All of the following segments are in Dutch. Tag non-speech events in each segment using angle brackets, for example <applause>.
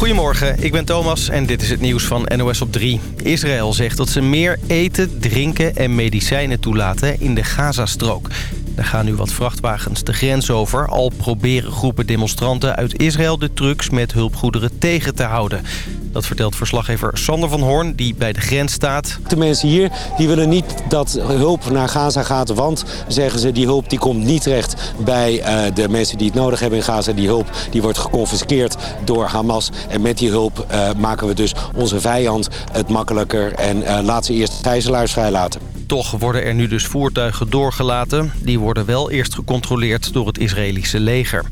Goedemorgen, ik ben Thomas en dit is het nieuws van NOS op 3. Israël zegt dat ze meer eten, drinken en medicijnen toelaten in de Gazastrook. Er gaan nu wat vrachtwagens de grens over. Al proberen groepen demonstranten uit Israël de trucks met hulpgoederen tegen te houden. Dat vertelt verslaggever Sander van Hoorn, die bij de grens staat. De mensen hier die willen niet dat hulp naar Gaza gaat... want, zeggen ze, die hulp die komt niet terecht bij uh, de mensen die het nodig hebben in Gaza. Die hulp die wordt geconfiskeerd door Hamas. En met die hulp uh, maken we dus onze vijand het makkelijker... en uh, laat ze eerst gijzelaars vrijlaten. Toch worden er nu dus voertuigen doorgelaten. Die worden wel eerst gecontroleerd door het Israëlische leger.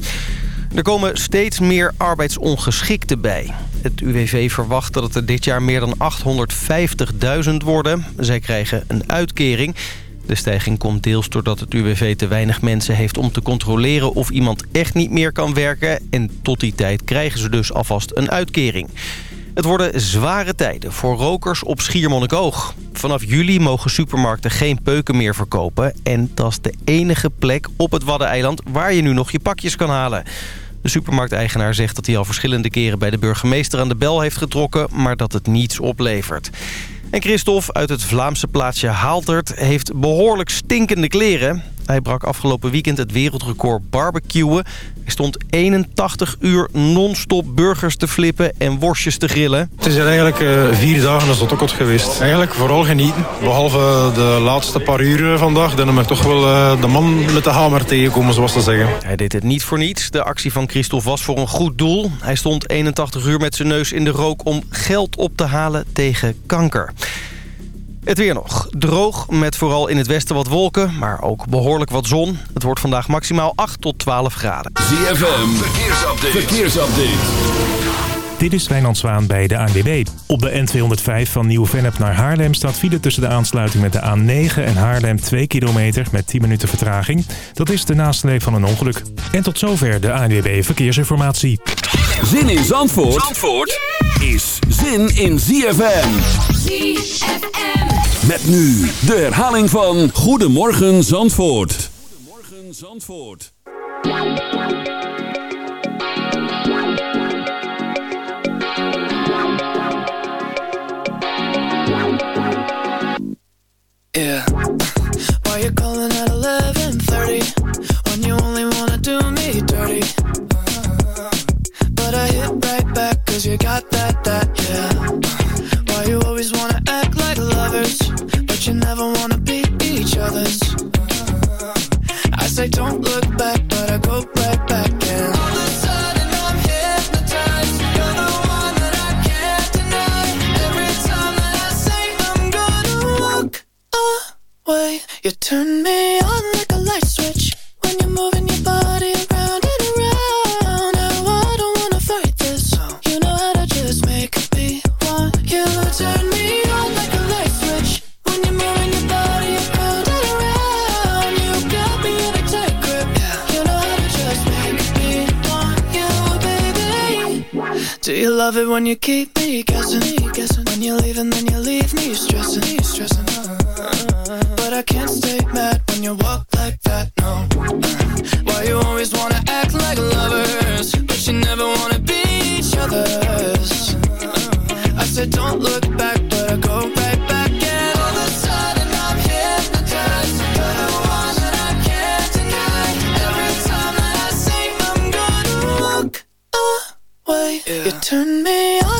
Er komen steeds meer arbeidsongeschikten bij. Het UWV verwacht dat het er dit jaar meer dan 850.000 worden. Zij krijgen een uitkering. De stijging komt deels doordat het UWV te weinig mensen heeft om te controleren of iemand echt niet meer kan werken. En tot die tijd krijgen ze dus alvast een uitkering. Het worden zware tijden voor rokers op Schiermonnikoog. Vanaf juli mogen supermarkten geen peuken meer verkopen. En dat is de enige plek op het Waddeneiland waar je nu nog je pakjes kan halen. De supermarkteigenaar zegt dat hij al verschillende keren bij de burgemeester aan de bel heeft getrokken... maar dat het niets oplevert. En Christophe uit het Vlaamse plaatsje Haaldert heeft behoorlijk stinkende kleren. Hij brak afgelopen weekend het wereldrecord barbecuen. Hij stond 81 uur non-stop burgers te flippen en worstjes te grillen. Het is eigenlijk uh, vier dagen als dat ook geweest. Eigenlijk vooral genieten. Behalve de laatste paar uur vandaag. Dan heb ik toch wel uh, de man met de hamer tegenkomen, zoals te zeggen. Hij deed het niet voor niets. De actie van Christophe was voor een goed doel. Hij stond 81 uur met zijn neus in de rook om geld op te halen tegen kanker. Het weer nog. Droog, met vooral in het westen wat wolken, maar ook behoorlijk wat zon. Het wordt vandaag maximaal 8 tot 12 graden. ZFM, verkeersupdate. verkeersupdate. Dit is Wijnand Zwaan bij de ANWB. Op de N205 van Nieuw-Vennep naar Haarlem staat file tussen de aansluiting met de A9 en Haarlem 2 kilometer met 10 minuten vertraging. Dat is de nasleep van een ongeluk. En tot zover de ANWB Verkeersinformatie. Zin in Zandvoort, Zandvoort is zin in ZFM. ZFM. Met nu de herhaling van Goedemorgen Zandvoort. Goedemorgen Zandvoort. Yeah. Why you calling at 11:30 when you only wanna do me dirty? Uh, but I hit right back cause you got that that yeah. Why you always wanna act like lovers but you never wanna be each other's? Uh, I say don't look back but you turn me on like a light switch when you're moving your body around and around. Now I don't wanna fight this. You know how to just make me want you. Turn me on like a light switch when you're moving your body around and around. You got me in a tight grip. You know how to just make me want you, baby. Do you love it when you keep me guessing? When you leave and then you leave me stressing, stressing. But I can't stay mad when you walk like that, no. Why you always wanna act like lovers But you never wanna be each other's? I said don't look back, but I go right back And all of a sudden I'm hypnotized. The one that I can't deny Every time that I say I'm gonna walk away. You turn me on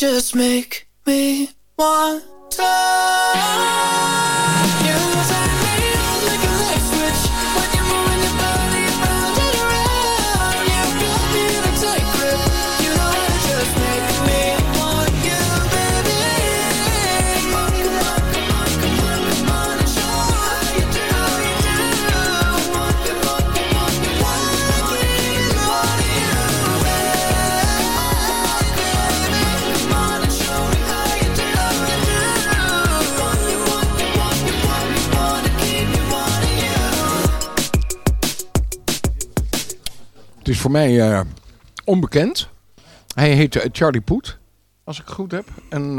just make me want is voor mij onbekend. Hij heet Charlie Poet, als ik het goed heb. En,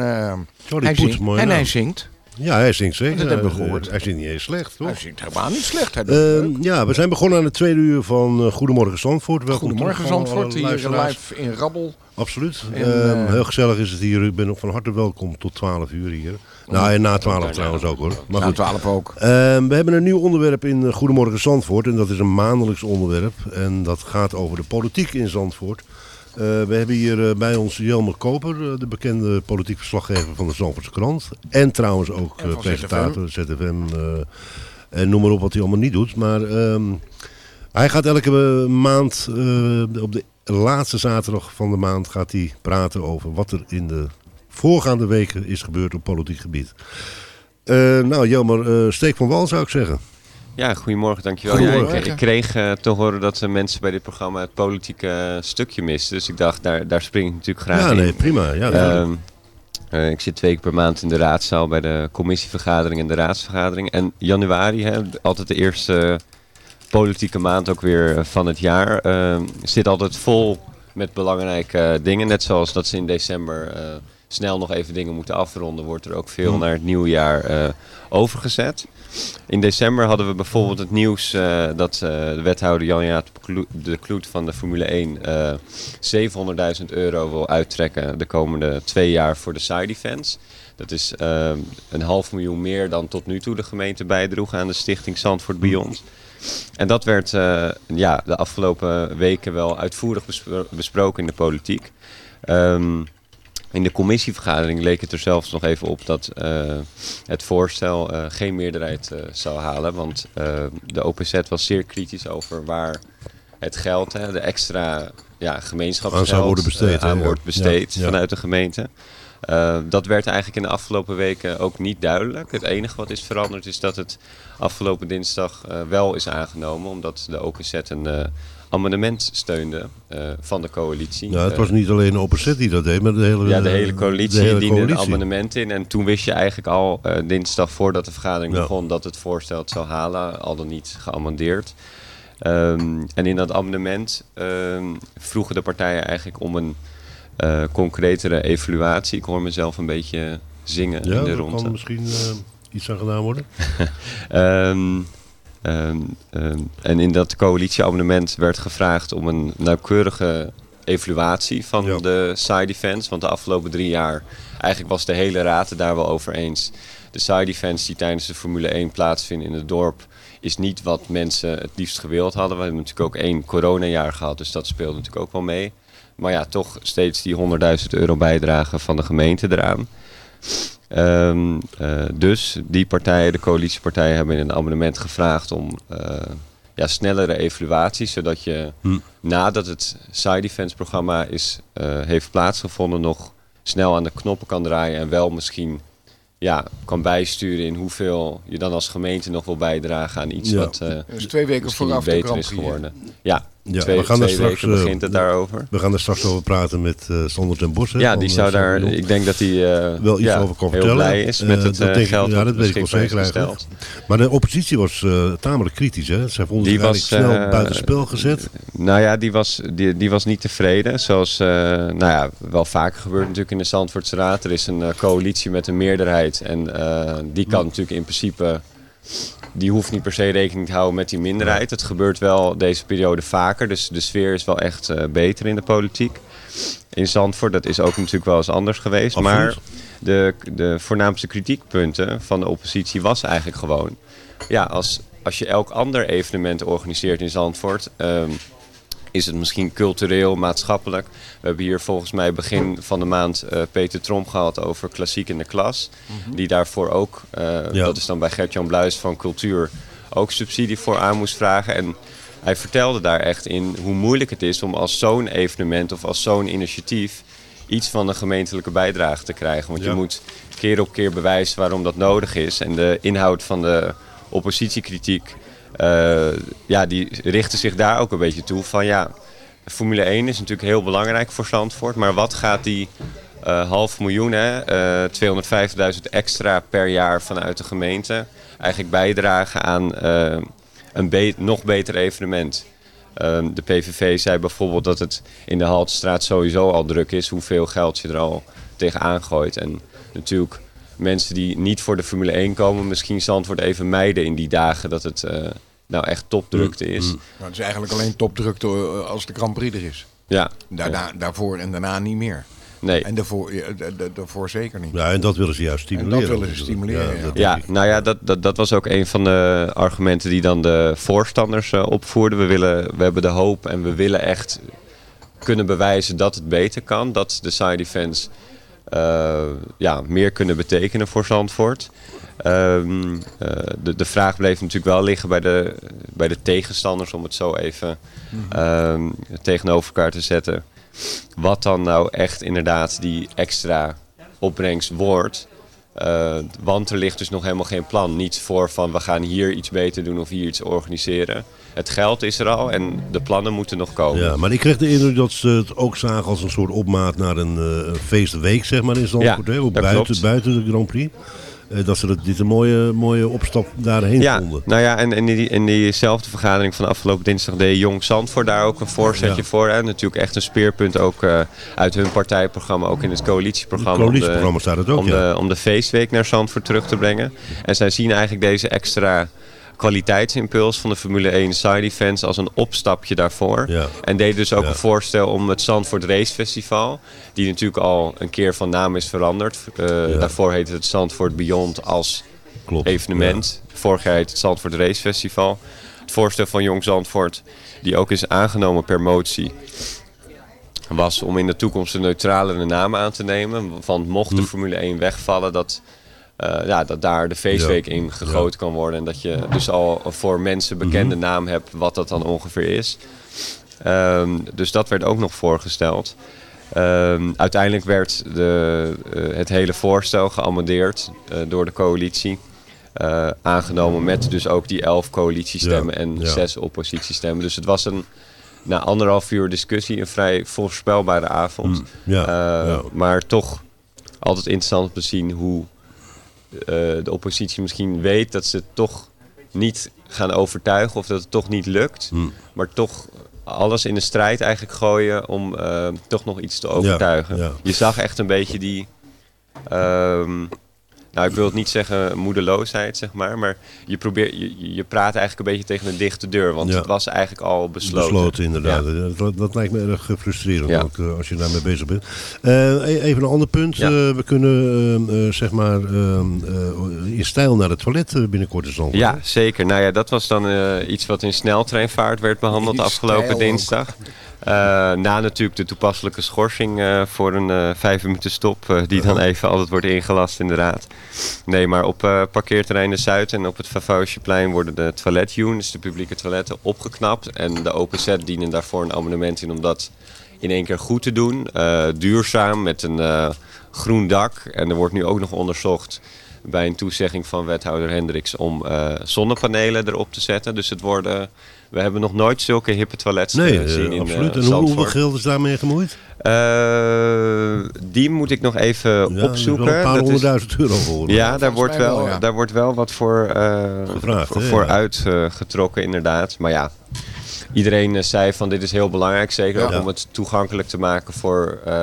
Charlie hij Poet, zingt, mooi En naam. hij zingt. Ja, hij zingt zeker. Dat hebben we gehoord. Hij zingt niet eens slecht, toch? Hij zingt helemaal niet slecht. Ehm, ja, we zijn begonnen aan het tweede uur van eh, Goedemorgen Zandvoort. Welkom Goedemorgen Zandvoort, hier live in Rabbel. Absoluut. En, Ehm, eh, heel gezellig is het hier. Ik ben ook van harte welkom tot 12 uur hier. Nou, en na 12 trouwens ook hoor. Maar Na goed. 12 ook. Ehm, we hebben een nieuw onderwerp in eh, Goedemorgen Zandvoort. En dat is een maandelijks onderwerp. En dat gaat over de politiek in Zandvoort. Eh, we hebben hier eh, bij ons Jelmer Koper, de bekende politiek verslaggever van de Zandvoortse krant. En trouwens ook En presentator, ZFM. eh, en noem maar op wat hij allemaal niet doet. Maar ehm, hij gaat elke maand, op de laatste zaterdag van de maand, gaat hij praten over wat er in de voorgaande weken is gebeurd op politiek gebied. Eh, nou, Jelmer, eh, steek van wal zou ik zeggen. Ja, goedemorgen, dankjewel. Ja, ik, Goedemorgen. ik kreeg eh, te horen dat eh, mensen bij dit programma het politieke stukje misten. Dus ik dacht, daar, daar spring ik natuurlijk graag Ja, in. nee, prima. Ja. Ehm, eh, ik zit twee keer per maand in de raadzaal bij de commissievergadering en de raadsvergadering. En januari, hè, altijd de eerste politieke maand ook weer van het jaar, ehm, zit altijd vol met belangrijke dingen. Net zoals dat ze in december eh, snel nog even dingen moeten afronden, wordt er ook veel Hmm. naar het nieuwe jaar eh, overgezet. In december hadden we bijvoorbeeld het nieuws eh, dat eh, de wethouder Jan-Jaap de Kloet van de Formule 1 eh 700.000 euro wil uittrekken de komende twee jaar voor de side events. Dat is een half miljoen meer dan tot nu toe de gemeente bijdroeg aan de stichting Zandvoort Beyond. En dat werd ja, de afgelopen weken wel uitvoerig bespro- besproken in de politiek. Ehm, in de commissievergadering leek het er zelfs nog even op dat eh, het voorstel eh, geen meerderheid eh, zou halen. Want de OPZ was zeer kritisch over waar het geld, hè, de extra ja, gemeenschapsgeld, Aan worden besteed, wordt besteed Ja, vanuit de gemeente. Dat werd eigenlijk in de afgelopen weken ook niet duidelijk. Het enige wat is veranderd is dat het afgelopen dinsdag wel is aangenomen. Omdat de OPZ een amendement steunde eh, van de coalitie. Ja, het Eh, was niet alleen Openzet die dat deed, maar de hele, ja, de hele coalitie de hele diende een amendement in. En toen wist je eigenlijk al eh, dinsdag voordat de vergadering Ja. begon dat het voorstel het zou halen, al dan niet geamendeerd. Ehm, en in dat amendement ehm, vroegen de partijen eigenlijk om een concretere evaluatie. Ik hoor mezelf een beetje zingen Ja, in de ronde. kan misschien iets aan gedaan worden. <laughs> <laughs> Ehm, ehm, ehm, en in dat coalitieamendement werd gevraagd om een nauwkeurige evaluatie van Ja. de side events. Want de afgelopen drie jaar, eigenlijk was de hele raad het daar wel over eens. De side events die tijdens de Formule 1 plaatsvinden in het dorp, is niet wat mensen het liefst gewild hadden. We hebben natuurlijk ook één coronajaar gehad, dus dat speelde natuurlijk ook wel mee. Maar ja, toch steeds die 100.000 euro bijdrage van de gemeente eraan. Ehm, eh, dus die partijen, de coalitiepartijen, hebben in een amendement gevraagd om eh, ja, snellere evaluaties, zodat je Hm. nadat het side events programma is, eh, heeft plaatsgevonden nog snel aan de knoppen kan draaien en wel misschien ja, kan bijsturen in hoeveel je dan als gemeente nog wil bijdragen aan iets Ja. wat eh, Dus twee weken misschien vooraf beter is geworden. Ja, Ja, twee, we gaan daar twee straks, eh, begint het daarover. We gaan er straks over praten met eh Sander ten Bos. hè, Ja, die eh, zou daar, Sander ik denk dat hij eh, wel iets ja, over kan heel vertellen. blij is met Eh, het dat eh, denk geld ja, dat weet ik wel zeker eigenlijk. Maar de oppositie was eh, tamelijk kritisch. Hè? Zij vonden Die was, snel eh, buitenspel gezet. Nou ja, die was, die, die was niet tevreden. Zoals eh, nou ja, wel vaker gebeurt natuurlijk in de Zandvoortse Raad. Er is een eh, coalitie met een meerderheid. En eh, die kan natuurlijk in principe... Die hoeft niet per se rekening te houden met die minderheid. Het gebeurt wel deze periode vaker. Dus de sfeer is wel echt eh, beter in de politiek. In Zandvoort, dat is ook natuurlijk wel eens anders geweest. Absoluut. Maar de, de voornaamste kritiekpunten van de oppositie was eigenlijk gewoon... Ja, als, als je elk ander evenement organiseert in Zandvoort... ehm, is het misschien cultureel, maatschappelijk. We hebben hier volgens mij begin van de maand eh, Peter Tromp gehad over klassiek in de klas. Die daarvoor ook, eh, Ja. dat is dan bij Gert-Jan Bluis van Cultuur, ook subsidie voor aan moest vragen. En hij vertelde daar echt in hoe moeilijk het is om als zo'n evenement of als zo'n initiatief iets van een gemeentelijke bijdrage te krijgen. Want Ja. je moet keer op keer bewijzen waarom dat nodig is. En de inhoud van de oppositiekritiek, ja, die richten zich daar ook een beetje toe. Van ja, Formule 1 is natuurlijk heel belangrijk voor Zandvoort. Maar wat gaat die eh, half miljoen, hè, eh 250.000 extra per jaar vanuit de gemeente... eigenlijk bijdragen aan eh, een nog beter evenement? Ehm, de PVV zei bijvoorbeeld dat het in de Haltestraat sowieso al druk is. Hoeveel geld je er al tegenaan gooit. En natuurlijk mensen die niet voor de Formule 1 komen, misschien Zandvoort even mijden in die dagen dat het eh, nou echt topdrukte is. Maar het is eigenlijk alleen topdrukte eh, als de Grand Prix er is. Ja, Daarna, daarvoor en daarna niet meer. nee. En daarvoor, daarvoor zeker niet. Ja, en dat willen ze juist stimuleren. En dat willen ze stimuleren, ja. Ja, nou ja, dat, dat, dat was ook een van de argumenten die dan de voorstanders eh, opvoerden. We, willen, we hebben de hoop en we willen echt kunnen bewijzen dat het beter kan. Dat de side events ja, meer kunnen betekenen voor Zandvoort. Ehm, eh, de, de vraag bleef natuurlijk wel liggen bij de, bij de tegenstanders, om het zo even ehm, tegenover elkaar te zetten. Wat dan nou echt inderdaad die extra opbrengst wordt. Eh, want er ligt dus nog helemaal geen plan. Niet voor van we gaan hier iets beter doen of hier iets organiseren. Het geld is er al en de plannen moeten nog komen. Ja, maar ik kreeg de indruk dat ze het ook zagen als een soort opmaat naar een eh, feestweek, zeg maar, in Zandvoort. Ja, hè, buiten, klopt. buiten de Grand Prix. Eh, dat ze dat, dit een mooie, mooie opstap daarheen Ja, vonden. nou ja, en in, die, in diezelfde vergadering van afgelopen dinsdag deed Jong Zandvoort daar ook een voorzetje Ja. voor. En natuurlijk echt een speerpunt ook eh, uit hun partijprogramma, ook in het coalitieprogramma. Het coalitieprogramma staat het ook, om, ja. de, om de feestweek naar Zandvoort terug te brengen. En zij zien eigenlijk deze extra kwaliteitsimpuls van de Formule 1 side events als een opstapje daarvoor. Ja. En deden dus ook Ja. een voorstel om het Zandvoort Race Festival, die natuurlijk al een keer van naam is veranderd. Eh, Daarvoor heette het Zandvoort Beyond als Klopt. evenement. Vorig jaar heette het Zandvoort Race Festival. Het voorstel van Jong Zandvoort, die ook is aangenomen per motie, was om in de toekomst een neutralere naam aan te nemen. Want mocht de Formule 1 wegvallen, dat, ja, dat daar de feestweek Ja. in gegoten kan worden. En dat je dus al voor mensen bekende naam hebt wat dat dan ongeveer is. Ehm, dus dat werd ook nog voorgesteld. Ehm, uiteindelijk werd de, eh, het hele voorstel geamendeerd eh, door de coalitie. Eh, aangenomen met dus ook die elf coalitiestemmen Ja, en ja. zes oppositiestemmen. Dus het was een, na anderhalf uur discussie een vrij voorspelbare avond. Mm, ja, Eh. Maar toch altijd interessant om te zien hoe eh, de oppositie misschien weet dat ze het toch niet gaan overtuigen of dat het toch niet lukt. Mm. Maar toch alles in de strijd eigenlijk gooien om eh, toch nog iets te overtuigen. ja. Je zag echt een beetje die... ehm, nou, ik wil het niet zeggen moedeloosheid, zeg maar. Maar je, probeert, je, je praat eigenlijk een beetje tegen een dichte deur. Want Ja. het was eigenlijk al besloten. Besloten, inderdaad. Ja. Dat, dat lijkt me erg eh, frustrerend Ja. ook, eh, als je daarmee bezig bent. Eh, e- even een ander punt. Ja. Eh, we kunnen eh, eh, zeg maar ehm, eh, in stijl naar het toilet binnenkort in Zandvoort. Ja, zeker. Nou ja, dat was dan eh, iets wat in sneltreinvaart werd behandeld In afgelopen ook. Eh, na natuurlijk de toepasselijke schorsing eh, voor een eh, vijf minuten stop, die dan even altijd wordt ingelast in de raad. Nee, maar op eh, parkeerterrein de Zuid en op het Vavausjeplein worden de toiletunits, de publieke toiletten, opgeknapt. En de OPZ dienen daarvoor een abonnement in om dat in één keer goed te doen. Duurzaam, met een groen dak. En er wordt nu ook nog onderzocht bij een toezegging van wethouder Hendricks om eh, zonnepanelen erop te zetten. Dus het worden, we hebben nog nooit zulke hippe toilets Nee, eh, gezien eh, in absoluut. eh, en hoe- hoeveel geld is daarmee gemoeid? Eh, die moet ik nog even Ja, dat is opzoeken. wel een paar honderdduizend euro voor. ja, daar wordt, wel, wel, ja. daar wordt wel wat voor, eh, Gevraagd, voor, hè, voor ja. uitgetrokken, inderdaad. Maar ja, iedereen eh, zei van dit is heel belangrijk. Zeker ook om het toegankelijk te maken voor eh,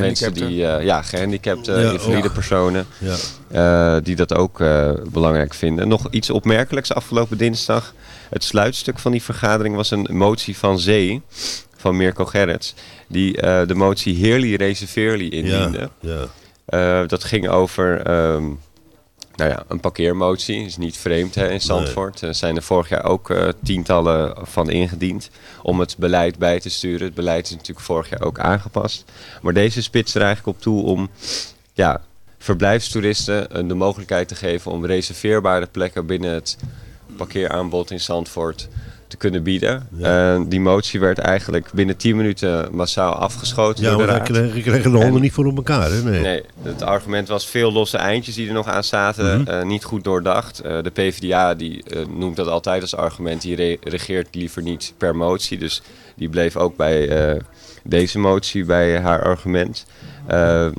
mensen die eh, ja, gehandicapte, Ja, invalide personen. Ja. eh, die dat ook eh, belangrijk vinden. Nog iets opmerkelijks afgelopen dinsdag. Het sluitstuk van die vergadering was een motie van Zee, van Mirko Gerrits. Die eh, de motie Heerly Reserveerly indiende. Ja, ja. Eh, dat ging over ehm, nou ja, een parkeermotie. is niet vreemd hè, in Zandvoort. Er zijn er vorig jaar ook eh, tientallen van ingediend. Om het beleid bij te sturen. Het beleid is natuurlijk vorig jaar ook aangepast. Maar deze spitst er eigenlijk op toe om ja, verblijfstoeristen de mogelijkheid te geven om reserveerbare plekken binnen het parkeeraanbod in Zandvoort te kunnen bieden. Die motie werd eigenlijk binnen 10 minuten massaal afgeschoten Ja, want daar kregen, kregen de honden En- niet voor op elkaar, hè? Nee. Nee, het argument was veel losse eindjes die er nog aan zaten, Mhm. eh, niet goed doordacht. Eh, de PvdA die, eh, noemt dat altijd als argument, die re- regeert liever niet per motie. Dus die bleef ook bij deze motie bij haar argument. Ehm,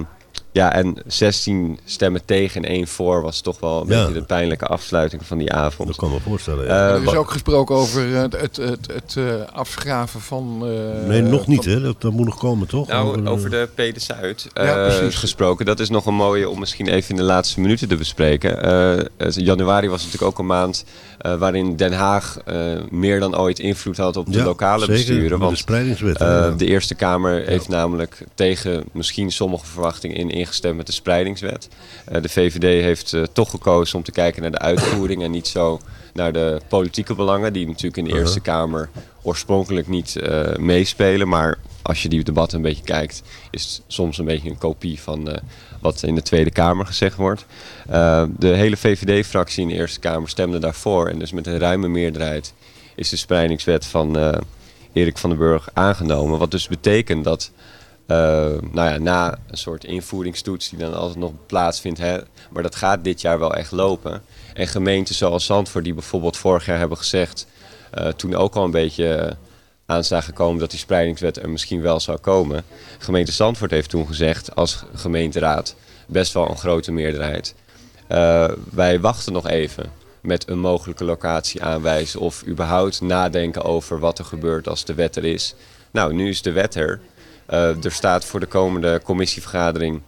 ja, en 16 stemmen tegen en één voor was toch wel een Ja. beetje de pijnlijke afsluiting van die avond. Dat kan ik me voorstellen. ja. Eh, er is ook gesproken over eh, het, het, het, het eh, afschaven van... eh, nee, nog niet van- hè. Dat, dat moet nog komen, toch? Nou, over de P de Zuid Ja, eh, precies. gesproken. Dat is nog een mooie om misschien even in de laatste minuten te bespreken. Eh, januari was natuurlijk ook een maand eh, waarin Den Haag eh, meer dan ooit invloed had op de ja, lokale zeker, besturen. Want de spreidingswet. eh, ja. de Eerste Kamer heeft namelijk tegen misschien sommige verwachtingen in ingestemd met de spreidingswet. Eh, de VVD heeft eh, toch gekozen om te kijken naar de uitvoering en niet zo naar de politieke belangen, die natuurlijk in de Eerste Kamer oorspronkelijk niet eh, meespelen. Maar als je die debatten een beetje kijkt, is het soms een beetje een kopie van wat in de Tweede Kamer gezegd wordt. De hele VVD-fractie in de Eerste Kamer stemde daarvoor. En dus met een ruime meerderheid is de spreidingswet van Erik van den Burg aangenomen. Wat dus betekent dat nou ja, na een soort invoeringstoets die dan altijd nog plaatsvindt. Hè, maar dat gaat dit jaar wel echt lopen. En gemeenten zoals Zandvoort die bijvoorbeeld vorig jaar hebben gezegd... eh, toen ook al een beetje eh, aan zagen komen dat die spreidingswet er misschien wel zou komen. Gemeente Zandvoort heeft toen gezegd als gemeenteraad best wel een grote meerderheid. eh, wij wachten nog even met een mogelijke locatie aanwijzen of überhaupt nadenken over wat er gebeurt als de wet er is. Nou, nu is de wet er. Eh, er staat voor de komende commissievergadering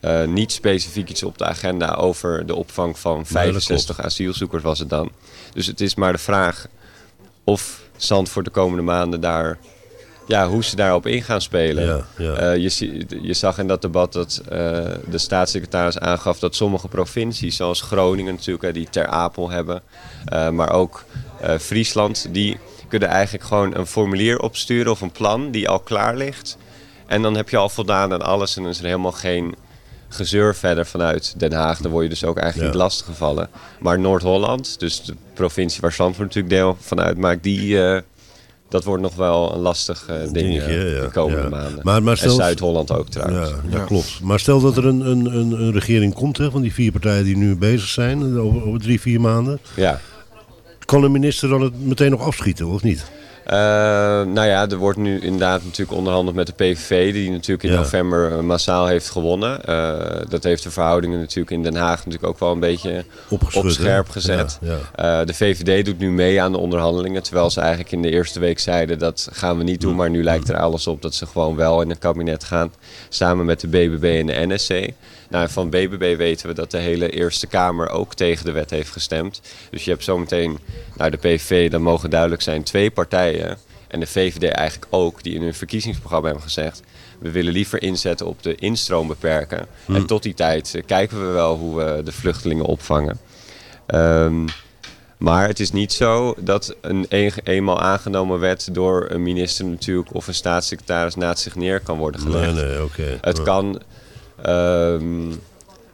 eh, niet specifiek iets op de agenda over de opvang van dat 65 asielzoekers was het dan. Dus het is maar de vraag of Zandvoort de komende maanden daar, ja, hoe ze daarop in gaan spelen. Ja, ja. Eh, je, je zag in dat debat dat de staatssecretaris aangaf dat sommige provincies, zoals Groningen natuurlijk, die Ter Apel hebben, maar ook Friesland, die kunnen eigenlijk gewoon een formulier opsturen of een plan die al klaar ligt. En dan heb je al voldaan aan alles en dan is er helemaal geen gezeur verder vanuit Den Haag. Dan word je dus ook eigenlijk Ja. niet lastiggevallen. Maar Noord-Holland, dus de provincie waar Zandvoort natuurlijk deel van uitmaakt, die, eh, dat wordt nog wel een lastig eh, ding eh, ja, de komende ja. maanden. Maar- maar en stel- Zuid-Holland ook trouwens. Ja, dat klopt. Maar stel dat er een, een, een, een regering komt hè, van die vier partijen die nu bezig zijn, over, over drie, vier maanden. Ja. Kan de minister dan het meteen nog afschieten, of niet? Eh, nou ja, er wordt nu inderdaad natuurlijk onderhandeld met de PVV, die natuurlijk in Ja. november eh, massaal heeft gewonnen. Eh, dat heeft de verhoudingen natuurlijk in Den Haag natuurlijk ook wel een beetje Opgeschud, op scherp hè? gezet. Ja, ja. De VVD doet nu mee aan de onderhandelingen, terwijl ze eigenlijk in de eerste week zeiden dat gaan we niet doen. Maar nu lijkt er alles op dat ze gewoon wel in een kabinet gaan, samen met de BBB en de NSC. Nou, van BBB weten we dat de hele Eerste Kamer ook tegen de wet heeft gestemd. Dus je hebt zometeen, nou de PVV, dat mogen duidelijk zijn, twee partijen. En de VVD eigenlijk ook, die in hun verkiezingsprogramma hebben gezegd... we willen liever inzetten op de instroom beperken. En tot die tijd eh, kijken we wel hoe we de vluchtelingen opvangen. Ehm, maar het is niet zo dat een een- eenmaal aangenomen wet door een minister natuurlijk... of een staatssecretaris naast zich neer kan worden gelegd. Nee, nee, oké. Het kan. Ehm,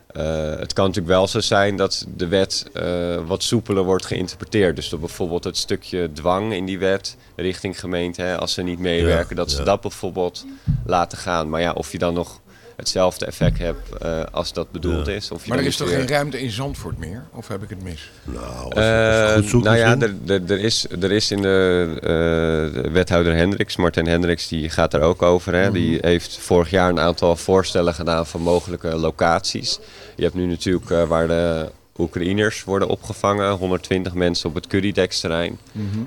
eh, het kan natuurlijk wel zo zijn dat de wet eh, wat soepeler wordt geïnterpreteerd. Dus dat bijvoorbeeld het stukje dwang in die wet richting gemeente, hè, als ze niet meewerken, dat ze ja. dat bijvoorbeeld laten gaan. Maar ja, of je dan nog hetzelfde effect hebt eh, als dat bedoeld Ja. is. Of je Maar er is toch weer- geen ruimte in Zandvoort meer? Of heb ik het mis? Nou, als, als eh, je goed zoekt nou ja, er, er, er, is, er is in de, eh, de wethouder Hendricks, Martin Hendricks, die gaat daar ook over. Hè? Die heeft vorig jaar een aantal voorstellen gedaan van mogelijke locaties. Je hebt nu natuurlijk eh, waar de Oekraïners worden opgevangen, 120 mensen op het Currydex-terrein.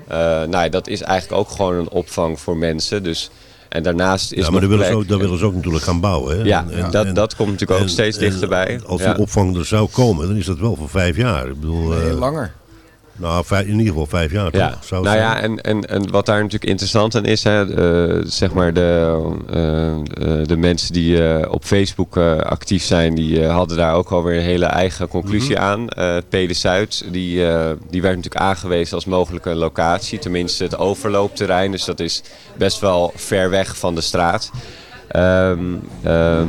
Eh, nou, ja, dat is eigenlijk ook gewoon een opvang voor mensen. Dus, en daarnaast is ja, maar nog daar willen, ze ook, daar willen ze ook natuurlijk gaan bouwen. Hè? Ja, En- en- dat, en- dat komt natuurlijk ook steeds dichterbij. Als Ja. die opvang er zou komen, dan is dat wel voor vijf jaar. Ik bedoel, Nee, eh, langer. Nou, vijf- in ieder geval vijf jaar. Ja, toch? Zou het nou ja, en, en, en wat daar natuurlijk interessant aan is, hè, eh, zeg maar de, eh, eh, de mensen die op Facebook actief zijn, die hadden daar ook alweer een hele eigen conclusie aan. Eh P de Zuid, die, die werd natuurlijk aangewezen als mogelijke locatie, tenminste het overloopterrein, dus dat is best wel ver weg van de straat. Ehm, ehm,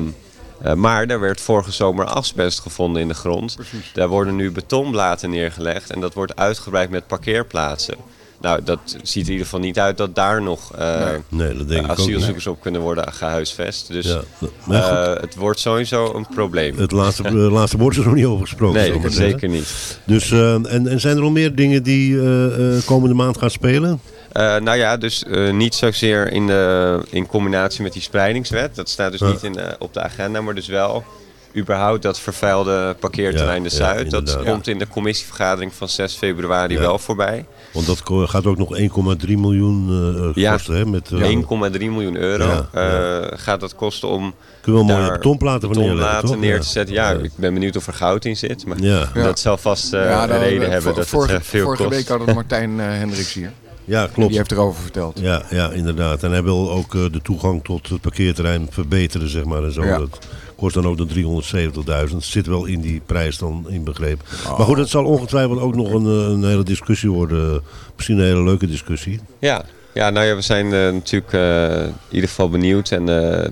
eh, maar er werd vorige zomer asbest gevonden in de grond. Daar worden nu betonblaten neergelegd en dat wordt uitgebreid met parkeerplaatsen. Nou, dat ziet er in ieder geval niet uit dat daar nog eh, Nee, dat denk ik ook niet. asielzoekers op kunnen worden gehuisvest. Dus Ja, maar goed. eh, het wordt sowieso een probleem. Het laatste, laatste woord is er nog niet over gesproken. Nee, <laughs> zeggen. zeker niet. Dus, en, en zijn er al meer dingen die eh, eh, komende maand gaan spelen? Eh, nou ja, dus eh, niet zozeer in, de, in combinatie met die spreidingswet. Dat staat dus Ja. niet in, op de agenda, maar dus wel überhaupt dat vervuilde parkeerterrein Ja, de ja, Zuid, dat komt in de commissievergadering van 6 februari Ja. wel voorbij. Want dat gaat ook nog 1,3 miljoen eh, Ja. kosten. Hè, met, eh, 1,3 miljoen euro Ja, ja. gaat dat kosten om Kunnen we mooie daar betonplaten betonplaten neer Ja. te zetten. Ja, Ja. ik ben benieuwd of er goud in zit. Maar Ja. Ja. dat zal vast Ja, een nou, reden hebben dat vorige, het veel vorige kost. week had het <laughs> Martijn Hendricks hier. Ja, klopt. Die heeft erover verteld. Ja, ja, inderdaad. En hij wil ook eh, de toegang tot het parkeerterrein verbeteren, zeg maar. En zo. Ja. Dat kost dan ook de 370.000. Zit wel in die prijs dan inbegrepen. Maar goed, het zal ongetwijfeld ook nog een, eh, een hele discussie worden. Misschien een hele leuke discussie. Ja. Ja, nou ja, we zijn eh, natuurlijk eh, in ieder geval benieuwd. En eh,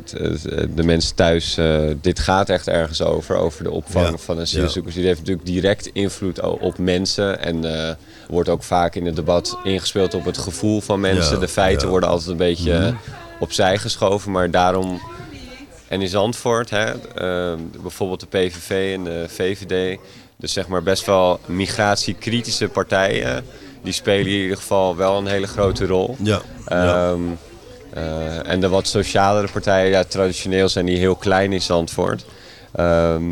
de mensen thuis, dit gaat echt ergens over. Over de opvang Ja, van asielzoekers. Die heeft natuurlijk direct invloed op mensen. En wordt ook vaak in het debat ingespeeld op het gevoel van mensen. Ja, de feiten ja. worden altijd een beetje Mhm. opzij geschoven. Maar daarom... En in Zandvoort, hè, eh, bijvoorbeeld de PVV en de VVD... Dus zeg maar best wel migratiekritische partijen... die spelen hier in ieder geval wel een hele grote rol. Ja. ja. Ehm, eh, en de wat socialere partijen, ja, traditioneel zijn die heel klein in Zandvoort. Ehm,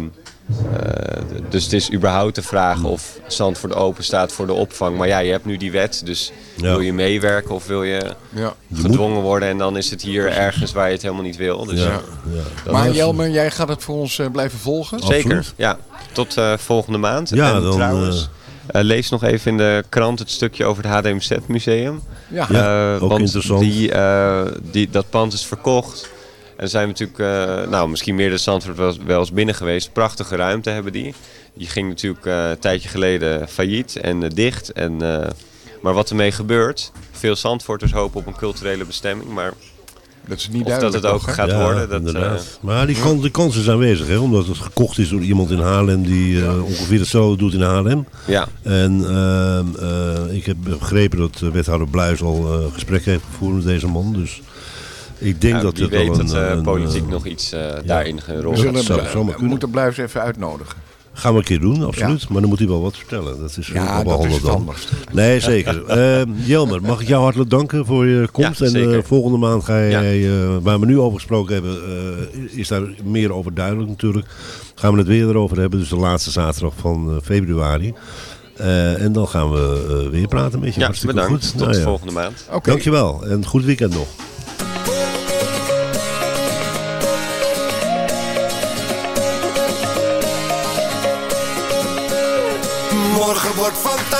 eh, dus het is überhaupt de vraag of Zandvoort open staat voor de opvang. Maar ja, je hebt nu die wet, dus Ja. wil je meewerken of wil je Ja. gedwongen worden? En dan is het hier ergens waar je het helemaal niet wil. Dus ja, ja. ja. dat Maar Jelmer, jij gaat het voor ons eh, blijven volgen? Zeker, Absoluut. ja. Tot eh, volgende maand. Ja, en dan, trouwens, eh, lees nog even in de krant het stukje over het HDMZ-museum. Ja. Ja, Eh, ook want interessant. Die, eh, die, dat pand is verkocht. En zijn we natuurlijk, eh, nou misschien meer de Zandvoort wel, wel eens binnen geweest. Prachtige ruimte hebben die. Die ging natuurlijk eh, een tijdje geleden failliet en dicht. En, eh, maar wat ermee gebeurt, veel Zandvoorters hopen op een culturele bestemming. Maar Dat is niet of dat duidelijk. het ook gaat Ja, worden, dat, inderdaad. eh, maar die, kans, die kans is aanwezig, hè? omdat het gekocht is door iemand in Haarlem die eh, ongeveer hetzelfde doet in Haarlem. ja. En ehm, eh, ik heb begrepen dat wethouder Bluis al eh gesprekken heeft gevoerd met deze man. Dus ik denk Ja, dat het wel weet een, dat eh, een, politiek nog iets eh, daarin een rol We zullen we moeten Bluis even uitnodigen. Gaan we een keer doen, absoluut. Maar dan moet hij wel wat vertellen. Dat is Ja, wel dat is dan. Nee, zeker. <laughs> Ehm, Jelmer, mag ik jou hartelijk danken voor je komst. Ja, en eh, volgende maand ga Ja. jij, eh, waar we nu over gesproken hebben, eh, is daar meer over duidelijk natuurlijk. Gaan we het weer erover hebben, dus de laatste zaterdag van eh, februari. Eh, en dan gaan we eh, weer praten met je. Ja, Hartstikke bedankt. goed. Tot Nou ja. volgende maand. Oké. Dankjewel en goed weekend nog.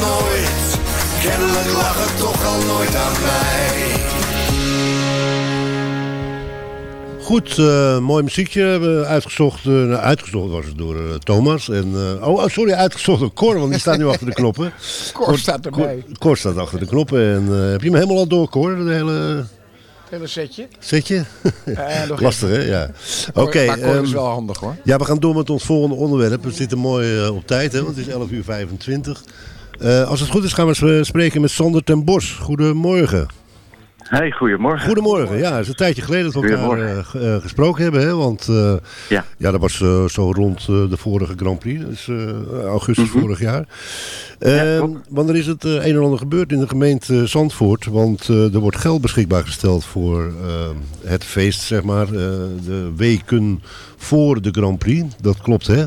nooit. Kennelijk lag het toch al nooit aan mij. Goed, eh, mooi muziekje hebben we uitgezocht. eh, nou, uitgezocht was het door eh, Thomas. En, eh, oh, oh, sorry, uitgezocht door Cor, want die staat nu achter de knoppen. <laughs> Cor staat erbij. Cor, Cor staat achter de knoppen. En eh, heb je hem helemaal al door, Cor? De hele Het hele setje. setje? Eh, <laughs> Lastig, hè? Ja. Oké. maar Cor is ehm, wel handig hoor. ja, we gaan door met ons volgende onderwerp. We zitten mooi eh, op tijd, hè, want het is 11 uur 25. Eh, als het goed is gaan we sp- spreken met Sander ten Bos. Goedemorgen. Hey, goedemorgen. Goedemorgen. Ja, het is een tijdje geleden dat we elkaar eh, eh, gesproken hebben. Hè? Want eh, Ja. ja, dat was zo rond de vorige Grand Prix. Dus augustus Mhm. vorig jaar. Eh, want er is het een en ander gebeurd in de gemeente Zandvoort. Want er wordt geld beschikbaar gesteld voor het feest, zeg maar. de weken voor de Grand Prix. Dat klopt, hè?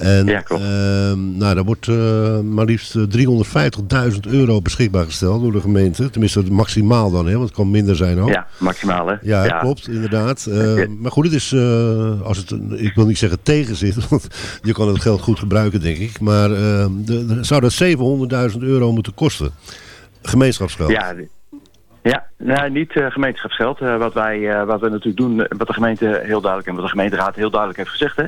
En Ja, klopt. ehm, nou, daar wordt eh, maar liefst eh, 350.000 euro beschikbaar gesteld door de gemeente. Tenminste, maximaal dan, hè, want het kan minder zijn ook. Ja, maximaal hè? Ja, klopt, inderdaad. Eh, Maar goed, het is, eh, als het, ik wil niet zeggen tegenzit, <laughs> want je kan het geld goed gebruiken, denk ik. Maar eh, de, zou dat 700.000 euro moeten kosten? Gemeenschapsgeld. Ja, ja nou, niet eh, gemeenschapsgeld. Eh, wat, wij, eh, wat we natuurlijk doen, eh, wat de gemeente heel duidelijk en wat de gemeenteraad heel duidelijk heeft gezegd. Hè.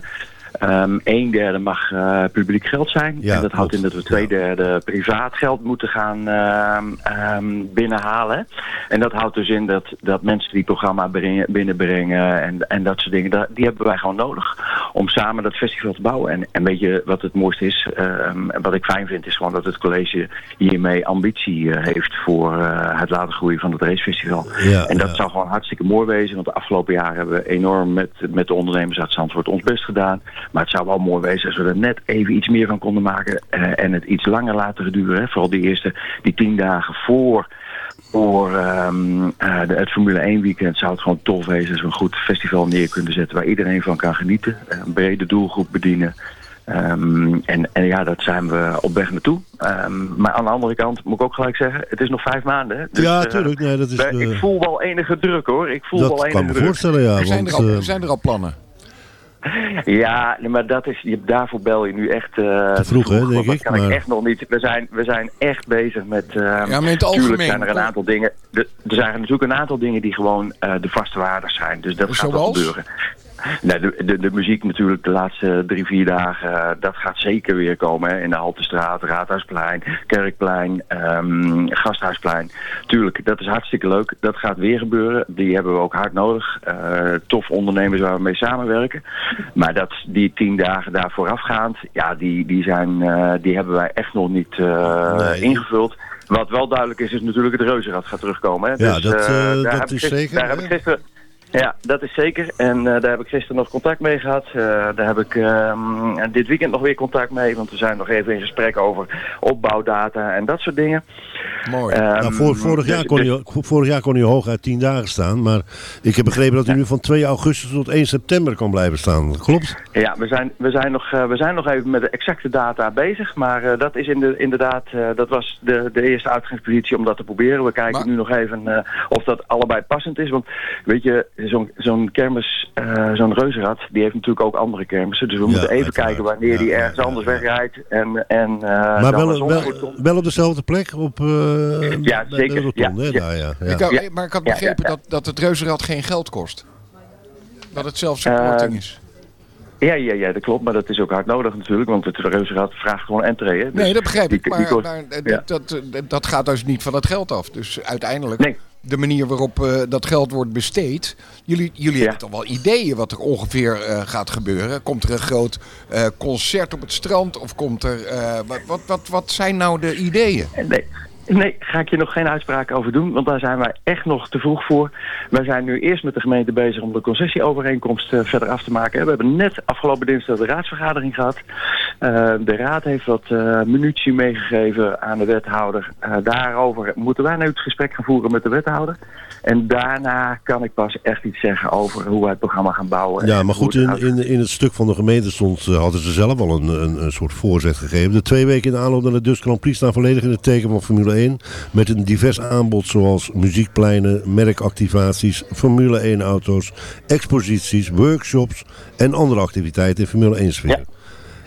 Ehm, een derde mag eh, publiek geld zijn. Ja, en dat houdt in dat we twee derde privaat geld moeten gaan ehm, ehm, binnenhalen. En dat houdt dus in dat, dat mensen die programma brengen- binnenbrengen en, en dat soort dingen, dat- die hebben wij gewoon nodig om samen dat festival te bouwen. En, en weet je wat het mooiste is? en wat ik fijn vind is gewoon dat het college hiermee ambitie eh, heeft voor eh, het laten groeien van het racefestival. Ja, en dat ja. zou gewoon hartstikke mooi wezen, want de afgelopen jaren hebben we enorm met, met de ondernemers uit Zandvoort ons best gedaan. Maar het zou wel mooi wezen als we er net even iets meer van konden maken eh, en het iets langer laten duren. Hè. Vooral die eerste, die tien dagen voor voor ehm, eh, de, het Formule 1 weekend zou het gewoon tof wezen als we een goed festival neer kunnen zetten waar iedereen van kan genieten. Eh, Een brede doelgroep bedienen. Ehm, en, en ja, dat zijn we op weg naartoe. Ehm, maar aan de andere kant moet ik ook gelijk zeggen, het is nog vijf maanden. Hè? Dus, Ja, eh, tuurlijk. Nee, dat is, eh, ik voel wel enige druk hoor. Ik voel Dat wel kan enige me druk. voorstellen, ja. Er zijn, want, er al, eh, er zijn er al plannen. <laughs> Ja, maar dat is, je, daarvoor bel je nu echt eh, Te vroeg, hè, denk dat ik, kan maar- ik echt nog niet. We zijn, we zijn echt bezig met... eh Ja, maar in het Tuurlijk algemeen. zijn er een aantal dingen... Er, er zijn natuurlijk een aantal dingen die gewoon eh, de vaste waardes zijn. Dus dat gaat wel Zoals? gebeuren. Nee, de, de, de muziek natuurlijk de laatste drie, vier dagen, eh, dat gaat zeker weer komen. Hè. In de Haltestraat, Raadhuisplein, Kerkplein, ehm, Gasthuisplein. Tuurlijk, dat is hartstikke leuk. Dat gaat weer gebeuren. Die hebben we ook hard nodig. Eh, tof ondernemers waar we mee samenwerken. Maar dat, die tien dagen daar voorafgaand, ja, die, die, zijn, eh, die hebben wij echt nog niet Nee. ingevuld. Wat wel duidelijk is, is natuurlijk het reuzenrad gaat terugkomen. Hè. Ja, Dus, dat, daar dat heb is gister- zeker, Daar heb ik gisteren ja, dat is zeker. En eh, daar heb ik gisteren nog contact mee gehad. Eh, daar heb ik ehm, dit weekend nog weer contact mee. Want we zijn nog even in gesprek over opbouwdata en dat soort dingen. Mooi. Ehm, nou, voor, vorig, jaar dus- kon dus- hij, vorig jaar kon hooguit 10 dagen staan. Maar ik heb begrepen dat hij nu van 2 augustus tot 1 september kan blijven staan. Klopt? Ja, we zijn, we, zijn nog, eh, we zijn nog even met de exacte data bezig. Maar eh, dat is in de, inderdaad, eh, dat was de, de eerste uitgangspositie om dat te proberen. We kijken Maar- nu nog even eh, of dat allebei passend is. Want weet je, zo'n zo'n kermis, eh, zo'n reuzenrad, die heeft natuurlijk ook andere kermissen. Dus we moeten even uiteraard. kijken wanneer Ja, die ergens ja, anders ja. wegrijdt. En, en, eh, maar wel, wel, wel op dezelfde plek? Op, eh, Ja, zeker. Hè. Ik had-. Maar ik had Ja, ja, begrepen ja. Dat, dat het reuzenrad geen geld kost. Dat het zelfs een korting is. Ja, ja, ja, dat klopt. Maar dat is ook hard nodig natuurlijk. Want het reuzenrad vraagt gewoon entree. Hè? Dus Nee, dat begrijp ik. die Maar, kost- maar, ja. dat, dat, dat gaat dus niet van het geld af. Dus uiteindelijk, Nee. De manier waarop eh, dat geld wordt besteed. Jullie, jullie Ja. hebben toch wel ideeën wat er ongeveer eh, gaat gebeuren? Komt er een groot eh, concert op het strand? Of komt er. wat, wat, wat, wat zijn nou de ideeën? Nee. Nee, ga ik je nog geen uitspraak over doen, want daar zijn wij echt nog te vroeg voor. Wij zijn nu eerst met de gemeente bezig om de concessieovereenkomst eh, verder af te maken. We hebben net afgelopen dinsdag de raadsvergadering gehad. Eh, de raad heeft wat eh munitie meegegeven aan de wethouder. Daarover moeten wij nu het gesprek gaan voeren met de wethouder. En daarna kan ik pas echt iets zeggen over hoe wij het programma gaan bouwen. Ja, maar goed, in, in, in het stuk van de gemeente stond, hadden ze zelf al een, een, een soort voorzet gegeven. De twee weken in de aanloop naar de Dus Grand Prix staan volledig in het teken van Formule 1. Met een divers aanbod zoals muziekpleinen, merkactivaties, Formule 1 auto's, exposities, workshops en andere activiteiten in Formule 1 sfeer. Ja.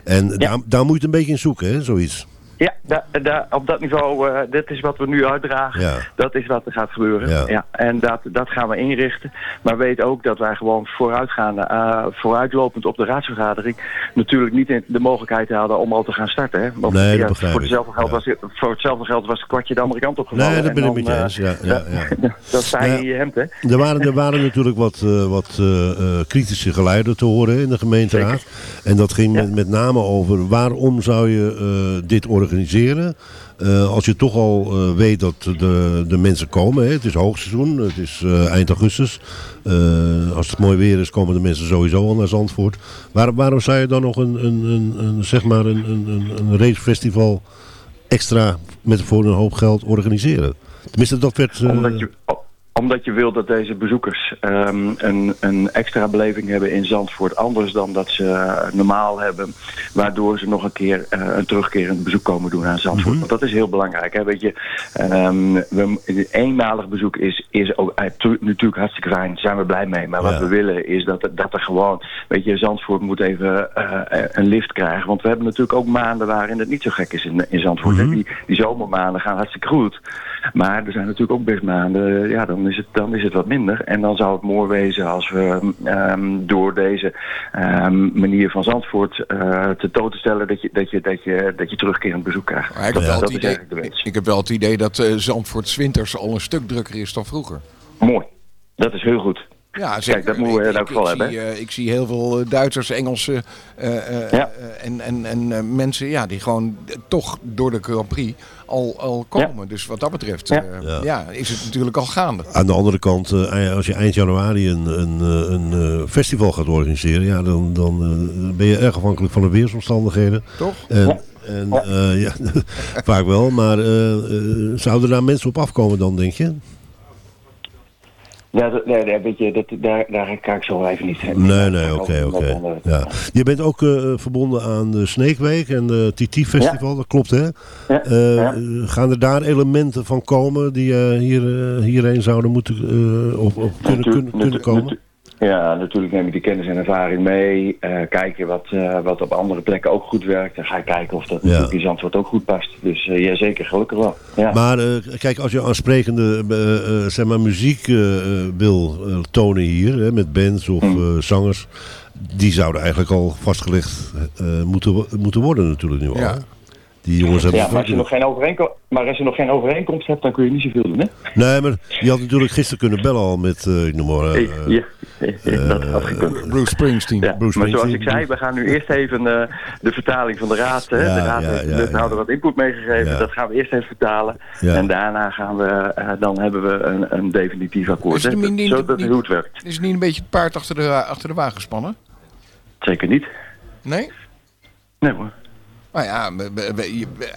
En Ja. daar, daar moet je het een beetje in zoeken, hè, zoiets. Ja, da, da, op dat niveau, uh, dit is wat we nu uitdragen. Ja. Dat is wat er gaat gebeuren. Ja. Ja. en dat, dat gaan we inrichten. Maar weet ook dat wij gewoon vooruitgaande, uh, vooruitlopend op de raadsvergadering... natuurlijk niet de mogelijkheid hadden om al te gaan starten. Hè? Want Nee, dat ja, voor, hetzelfde geld was, voor hetzelfde geld was het kwartje de andere kant op gevallen. Nee, dat ben En ik met je dan, eens. eh, Ja, dat Ja. <laughs> in je hemd, hè? Er waren, er waren natuurlijk wat, eh, wat eh, eh, kritische geluiden te horen in de gemeenteraad. En dat ging met, met name over waarom zou je eh, dit organiseren. Eh, als je toch al eh, weet dat de, de mensen komen. Hè. Het is hoogseizoen, het is eh, eind augustus. Als het mooi weer is, komen de mensen sowieso al naar Zandvoort. Waar, waarom zou je dan nog een, een, een, een, zeg maar een, een, een, racefestival extra met voor een hoop geld organiseren? Tenminste, dat werd... omdat je wil dat deze bezoekers ehm, een, een extra beleving hebben in Zandvoort. Anders dan dat ze eh, normaal hebben. Waardoor ze nog een keer eh, een terugkerend bezoek komen doen aan Zandvoort. Want dat is heel belangrijk. Hè? Weet je, ehm, we, een eenmalig bezoek is, is ook, eh, tu- natuurlijk hartstikke fijn. Daar zijn we blij mee. Maar wat Ja. we willen is dat, er- dat er gewoon... Weet je, Zandvoort moet even een lift krijgen. Want we hebben natuurlijk ook maanden waarin het niet zo gek is in, in Zandvoort. hè. Die, die zomermaanden gaan hartstikke goed. Maar er zijn natuurlijk ook best maanden, ja, dan is het, dan is het wat minder. En dan zou het mooi wezen als we ehm, door deze ehm, manier van Zandvoort eh te toon te stellen dat je, dat je, dat je, dat je terugkerend bezoek krijgt. Maar ik, dat heb wel dat het is idee, de wens. ik heb wel het idee dat eh Zandvoort winters al een stuk drukker is dan vroeger. Mooi. Dat is heel goed. Ja, Kijk, dat moeten we in elk geval hebben. Zie, eh, ik zie heel veel eh, Duitsers, Engelsen eh, Ja. en, en, en eh, mensen ja, die gewoon toch door de Grand Prix al, al komen. Dus wat dat betreft Ja. eh, Ja. ja. is het natuurlijk al gaande. Aan de andere kant, eh, als je eind januari een, een, een eh, festival gaat organiseren, ja, dan, dan ben je erg afhankelijk van de weersomstandigheden. Toch? En, en eh, ja, <laughs> vaak wel, maar zouden daar mensen op afkomen dan, denk je? Ja, nee, nee, weet je, dat, daar, daar kan ik zo even niet heen. Nee, nee, oké, oké. Ja. Je bent ook eh, verbonden aan de Snake Week en de TT Festival, dat klopt hè? Ja, Eh, ja. Gaan er daar elementen van komen die eh, hier, hierheen zouden moeten of, of kunnen, kunnen, kunnen komen? Ja, natuurlijk neem je die kennis en ervaring mee. eh kijken wat, eh, wat op andere plekken ook goed werkt. En ga je kijken of dat natuurlijk in Zandvoort ook goed past. Dus ja, zeker, gelukkig wel. Ja. Maar eh, kijk, als je aansprekende zeg maar muziek wil eh, tonen hier, hè, met bands of Hmm. eh, zangers, die zouden eigenlijk al vastgelegd eh, moeten, moeten worden natuurlijk nu al. Ja. Die jongens hebben... ja, maar als, je nog geen overeenkomst, maar als je nog geen overeenkomst hebt, dan kun je niet zoveel doen, hè? Nee, maar je had natuurlijk gisteren kunnen bellen al met, eh, ik noem maar... eh, ja, ja, dat had gekund. Bruce Springsteen. Ja, Bruce maar zoals ik zei, we gaan nu eerst even eh, de vertaling van de raad. Hè. De raad ja, heeft ja, de wethouder wat input meegegeven. Ja. Dat gaan we eerst even vertalen. Ja. En daarna gaan we, eh, dan hebben we een, een definitief akkoord. Is het hè. niet- niet- Zo dat is niet- hoe het werkt. Is het niet een beetje het paard achter de, achter de wagen spannen? Zeker niet. Nee? Nee hoor. Nou ja,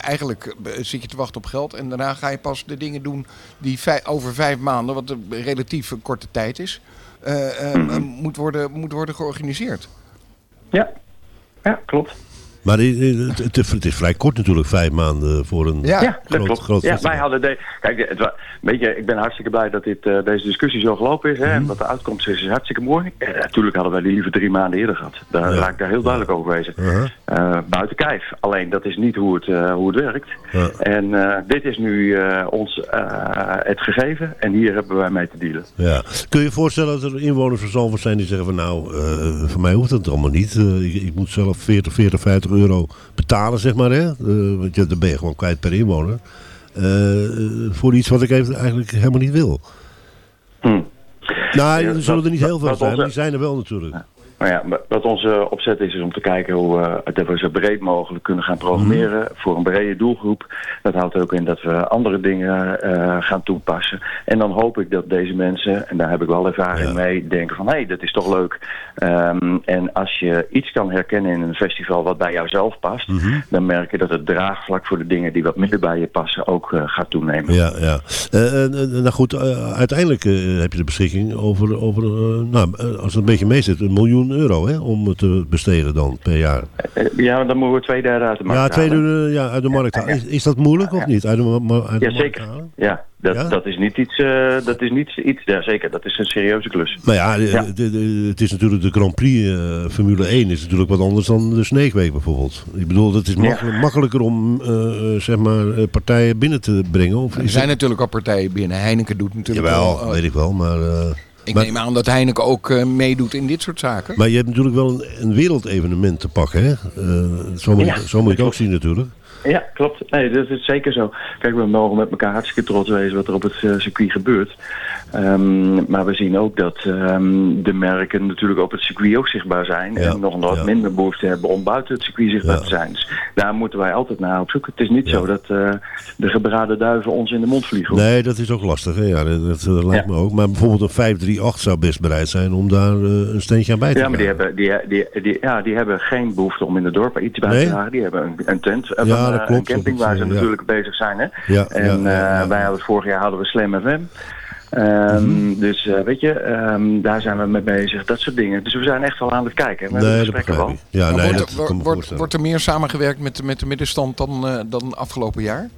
eigenlijk eh, zit je te wachten op geld en daarna ga je pas de dingen doen die over vijf maanden, wat een relatief een korte tijd is, eh, eh, Mhm. moet, worden, moet worden georganiseerd. Ja, ja klopt. Maar het, het, het is vrij kort natuurlijk, vijf maanden voor een Ja. Ja, dat groot, klopt. groot ja, wij hadden de, kijk, het weet je, ik ben hartstikke blij dat dit, eh, deze discussie zo gelopen is. Hè, Mhm. En wat de uitkomst is, is hartstikke mooi. Eh, natuurlijk hadden wij die liever drie maanden eerder gehad. Daar Ja. laat ik daar heel duidelijk over wezen. Uh-huh. Eh, buiten kijf. Alleen dat is niet hoe het, hoe het werkt. En dit is nu ons het gegeven. En hier hebben wij mee te dealen. Ja. Kun je je voorstellen dat er inwoners van Zalvoort zijn die zeggen van nou, voor mij hoeft het allemaal niet. Ik, ik moet zelf 40, 40, 50 euro betalen, zeg maar. Hè? Eh, want ja, dan ben je gewoon kwijt per inwoner. Eh, eh, voor iets wat ik even eigenlijk helemaal niet wil. Hm. Nou, er zullen er niet heel veel zijn, maar die zijn er wel natuurlijk. Maar ja, wa- wat onze opzet is, is om te kijken hoe we dat we zo breed mogelijk kunnen gaan programmeren Mhm. voor een brede doelgroep. Dat houdt ook in dat we andere dingen eh, gaan toepassen. En dan hoop ik dat deze mensen, en daar heb ik wel ervaring Ja. mee, denken van hé, hey, dat is toch leuk. Ehm, en als je iets kan herkennen in een festival wat bij jou zelf past, Mhm. dan merk je dat het draagvlak voor de dingen die wat minder bij je passen ook eh, gaat toenemen. Ja, ja. Eh, eh, eh, nou goed, eh, uiteindelijk eh, heb je de beschikking over, over eh, nou, eh, als het een beetje mee zit, een miljoen euro hè, om het te besteden dan per jaar. Eh, Ja, dan moeten we twee derde uit de markt Ja, twee halen. derde, ja, uit de markt halen. Is, is dat moeilijk of niet? Uit de, uit Ja, markt zeker. halen? Ja, dat, Ja? dat is niet iets, eh, dat is niet iets, ja zeker, dat is een serieuze klus. Maar ja, de- Ja. de- de- het is natuurlijk de Grand Prix eh, Formule 1 is natuurlijk wat anders dan de Sneekweek bijvoorbeeld. Ik bedoel, het is Ja. makkelijker om eh, eh, zeg maar, eh, partijen binnen te brengen. Of Er is zijn het- natuurlijk al partijen binnen. Heineken doet natuurlijk Jawel, wel, eh, weet ik wel, maar... Ik maar- neem aan dat Heineken ook eh, meedoet in dit soort zaken. Maar je hebt natuurlijk wel een, een wereldevenement te pakken, hè? Eh, zo moet, je- Ja, zo moet je het ook zien natuurlijk. Ja, klopt. Nee, dat is zeker zo. Kijk, we mogen met elkaar hartstikke trots wezen wat er op het eh, circuit gebeurt. Ehm, maar we zien ook dat ehm, de merken natuurlijk op het circuit ook zichtbaar zijn. Ja, En nog een wat ja. minder behoefte hebben om buiten het circuit zichtbaar Ja. te zijn. Dus daar moeten wij altijd naar op zoek. Het is niet zo dat eh, de gebraden duiven ons in de mond vliegen. Nee, dat is ook lastig, hè? Ja, dat, dat, dat lijkt Ja. me ook. Maar bijvoorbeeld een 538 zou best bereid zijn om daar eh, een steentje aan bij te Ja, maar die hebben, die, die, die, ja, die hebben geen behoefte om in de dorpen iets bij Nee? te dragen. Die hebben een, een tent, eh, Ja, van, dat eh, klopt. een camping waar ze ja. natuurlijk bezig zijn. Hè? Ja, En ja, ja, ja, eh, wij hadden vorig jaar hadden we Slam FM. Ehm, Mhm. Dus eh, weet je, ehm, daar zijn we mee bezig, dat soort dingen. Dus we zijn echt wel aan het kijken. We hebben Nee, dat wel. Ja, nee, wordt, dat er- wordt, voorstellen. wordt er meer samengewerkt met, de- met de middenstand dan, eh, dan afgelopen jaar?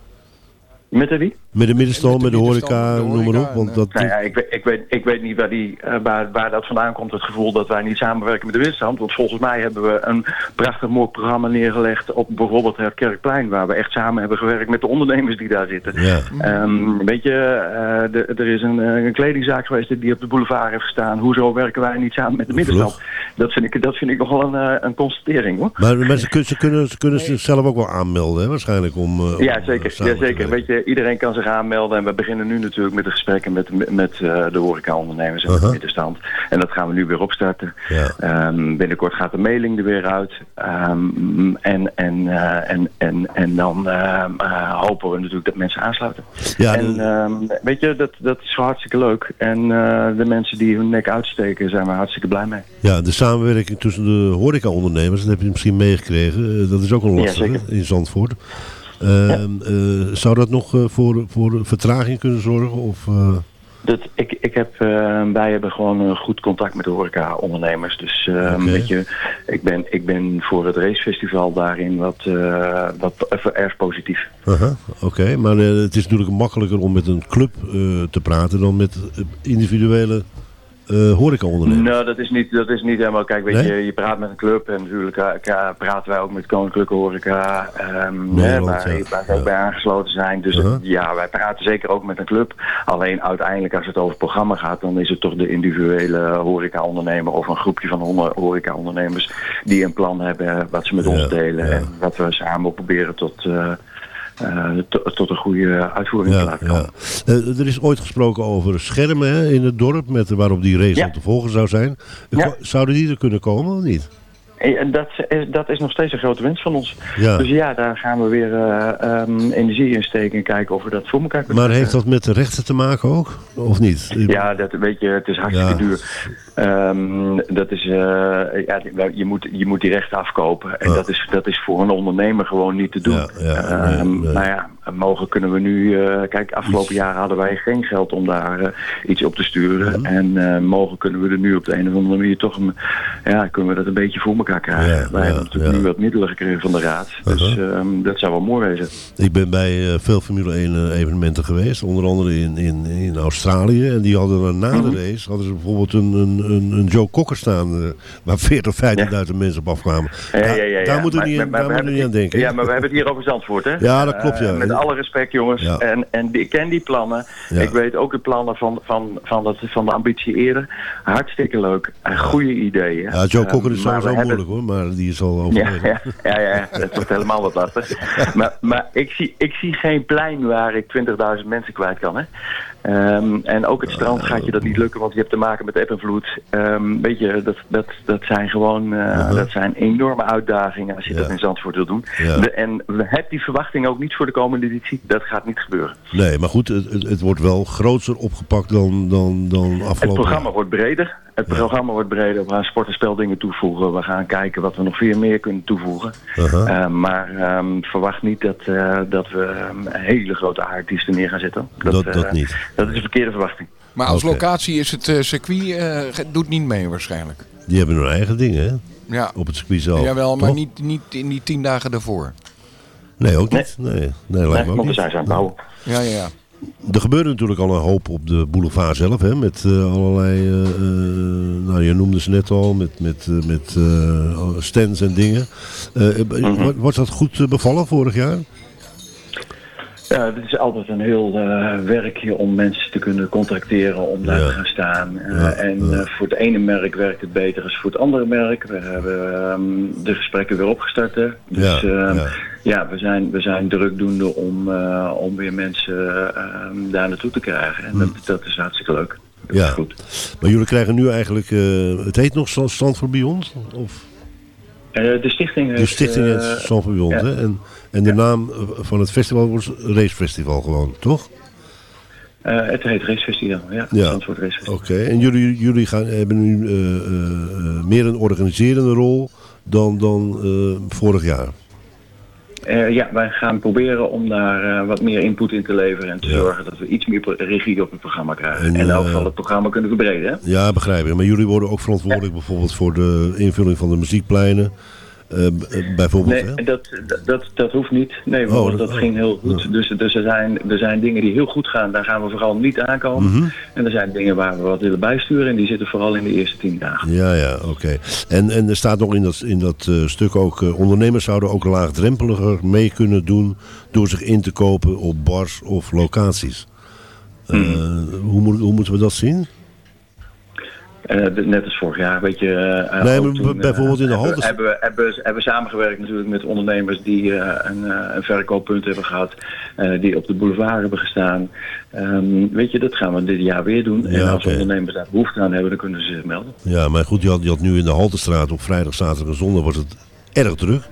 Met de wie? Met de middenstand, met Met de, de horeca, noem maar op. Want dat, Nou ja, ik weet, ik weet, ik weet niet waar, die, eh, waar, waar dat vandaan komt, het gevoel dat wij niet samenwerken met de middenstand. Want volgens mij hebben we een prachtig mooi programma neergelegd op bijvoorbeeld het Kerkplein, waar we echt samen hebben gewerkt met de ondernemers die daar zitten. ja. Ehm, weet je, eh, de- er is een, eh, een kledingzaak geweest die op de boulevard heeft gestaan. Hoezo werken wij niet samen met de middenstand? Dat vind ik, dat vind ik nogal een, een constatering hoor. Maar, maar ze, ze kunnen, ze kunnen zichzelf ook wel aanmelden, hè, waarschijnlijk. Om, Ja, zeker. samen Ja, zeker. Weet je, iedereen kan zich aanmelden. En we beginnen nu natuurlijk met de gesprekken met, met eh, de horecaondernemers en Uh-huh. de middenstand. En dat gaan we nu weer opstarten. Ja. Ehm, binnenkort gaat de mailing er weer uit. Ehm, en, en, eh, en, en, en dan ehm, eh, hopen we natuurlijk dat mensen aansluiten. Ja, en de- weet je, dat, dat is hartstikke leuk. En de mensen die hun nek uitsteken, zijn we hartstikke blij mee. Ja, de samenwerking tussen de horecaondernemers, dat heb je misschien meegekregen. dat is ook een lastige in Zandvoort. Ehm, eh, zou dat nog eh, voor, voor vertraging kunnen zorgen? Of, eh, Dat, ik, ik heb, wij hebben gewoon een goed contact met de horeca-ondernemers. Dus eh, Oké. weet je, ik ben, ik ben voor het racefestival daarin wat, wat erg positief. Oké, maar het is natuurlijk makkelijker om met een club te praten dan met individuele eh horecaondernemers. Nou, dat is niet, dat is niet helemaal... Kijk, weet Nee? je, je praat met een club en natuurlijk eh, praten wij ook met Koninklijke Horeca, Nederland, hè, waar, ja. waar we ook bij aangesloten zijn. Dus Uh-huh. ja, wij praten zeker ook met een club. Alleen uiteindelijk als het over het programma gaat, dan is het toch de individuele horeca-ondernemer of een groepje van honderd horeca-ondernemers die een plan hebben wat ze met Ja, ons delen en wat we samen proberen tot... eh, to- tot een goede uitvoering te Ja, laten ja. komen. Eh, er is ooit gesproken over schermen hè, in het dorp, met, waarop die race Ja. te volgen zou zijn. Ja. Zouden die er kunnen komen of niet? En dat is, dat is nog steeds een grote wens van ons. Ja. Dus ja, daar gaan we weer eh, ehm, energie in steken en kijken of we dat voor elkaar kunnen Maar heeft dat met de rechten te maken ook? Of niet? Ja, dat weet je, het is hartstikke Ja. duur. Ehm, dat is, eh, ja, je, moet, je moet die rechten afkopen. En dat, is, dat is voor een ondernemer gewoon niet te doen. Ja, ja, nee, nee. Nou ja, mogen kunnen we nu... eh, kijk, afgelopen jaar hadden wij geen geld om daar eh, iets op te sturen. En eh, mogen kunnen we er nu op de een of andere manier toch... Ja, kunnen we dat een beetje voor elkaar krijgen. Ja, wij ja, hebben natuurlijk nu wat middelen gekregen van de raad. Dus Uh-huh. ehm, dat zou wel mooi wezen. Ik ben bij eh, veel Formule 1 eh, evenementen geweest, onder andere in, in, in Australië. En die hadden dan na Mhm. de race hadden ze bijvoorbeeld een, een, een, een Joe Cocker staan, eh, waar 40, 50.000 mensen op afkwamen. Ja, Daar- moeten we Maar- niet, aan- maar- daar maar moeten we niet aan denken. Ja, maar we hebben het hier over Zandvoort, hè? Ja, dat klopt, ja. Met alle respect, jongens. En, en ik ken die plannen. Ik weet ook de plannen van, van, van, dat, van de ambitie eerder. Hartstikke leuk. En goede ideeën. Ja, Joe Cocker is sowieso hoor, maar die is al Ja, overleden. ja, ja, ja, dat wordt helemaal wat lastig. <laughs> Maar, maar ik, zie, ik zie geen plein waar ik 20.000 mensen kwijt kan. Hè? Ehm, en ook het strand gaat je dat niet lukken, want je hebt te maken met eb en vloed. Ehm, weet je, dat, dat, dat zijn gewoon eh, dat zijn enorme uitdagingen als je Ja. dat in Zandvoort wil doen. Ja. De- en we hebben die verwachting ook niet voor de komende editie. Dat gaat niet gebeuren. Nee, maar goed, het, het, het wordt wel groter opgepakt dan, dan, dan Het afgelopen programma jaar. wordt breder. Het programma wordt breder. We gaan sport- en speldingen toevoegen. We gaan kijken wat we nog veel meer kunnen toevoegen. Aha. Eh, maar ehm, verwacht niet dat, eh, dat we hele grote artiesten neer gaan zetten. Dat- eh, dat niet. Dat is een verkeerde verwachting. Maar als locatie is het eh, circuit, eh, ge- doet niet mee waarschijnlijk. Die hebben hun eigen dingen, hè? Ja. Op het circuit zelf. Jawel, maar toch? niet, niet in die tien dagen daarvoor. Nee, ook niet. Nee, nee, lijkt me ook niet. zijn ze aan het bouwen. Ja, ja, ja. Er gebeurde natuurlijk al een hoop op de boulevard zelf, hè, met eh, allerlei, eh, eh, nou je noemde ze net al, met, met, met eh, stands en dingen. Wa- Was dat goed bevallen vorig jaar? Ja, het is altijd een heel eh, werkje om mensen te kunnen contracteren om daar Ja. te gaan staan. Eh, Ja, en ja. eh, voor het ene merk werkt het beter dan voor het andere merk. We hebben ehm, de gesprekken weer opgestart. hè. Dus Ja, ja. we, zijn, we zijn drukdoende om, om weer mensen ehm, daar naartoe te krijgen. En dat, dat is hartstikke leuk. Dat Ja. is goed. Maar jullie krijgen nu eigenlijk, het heet nog Stand voor Beyond? Of de stichting de heeft, stichting heet Stand voor Beyond, hè? En, en de naam van het festival wordt Racefestival gewoon, toch? eh, het heet Racefestival, ja. Ja. Oké, en jullie, jullie gaan, hebben nu eh, eh, meer een organiserende rol dan, dan vorig jaar. Ja, wij gaan proberen om daar wat meer input in te leveren en te Ja. zorgen dat we iets meer regie op het programma krijgen. En, En, in elk geval het programma kunnen verbreden. Hè? Ja, begrijp ik. Maar jullie worden ook verantwoordelijk bijvoorbeeld voor de invulling van de muziekpleinen. Eh, bijvoorbeeld? Nee, dat, dat, dat, dat hoeft niet. Nee, Oh, want dat- dat ging heel goed. Dus, dus er, zijn, er zijn dingen die heel goed gaan, daar gaan we vooral niet aankomen. Mhm. En er zijn dingen waar we wat willen bijsturen en die zitten vooral in de eerste tien dagen. Ja, ja, oké. En, en er staat nog in dat, in dat eh, stuk ook... eh, ondernemers zouden ook laagdrempeliger mee kunnen doen... door zich in te kopen op bars of locaties. Eh, hoe, moet, hoe moeten we dat zien? De- net als vorig jaar, weet je. eh, Nee, toen, bijvoorbeeld in de hebben, Halters- hebben, we- hebben, hebben we samengewerkt natuurlijk met ondernemers die een, een verkooppunt hebben gehad. eh, die op de boulevard hebben gestaan. Ehm, weet je, dat gaan we dit jaar weer doen. en als ondernemers daar behoefte aan hebben, dan kunnen ze zich melden. Ja, maar goed, je had, je had nu in de Haltestraat op vrijdag, zaterdag en zondag was het erg druk.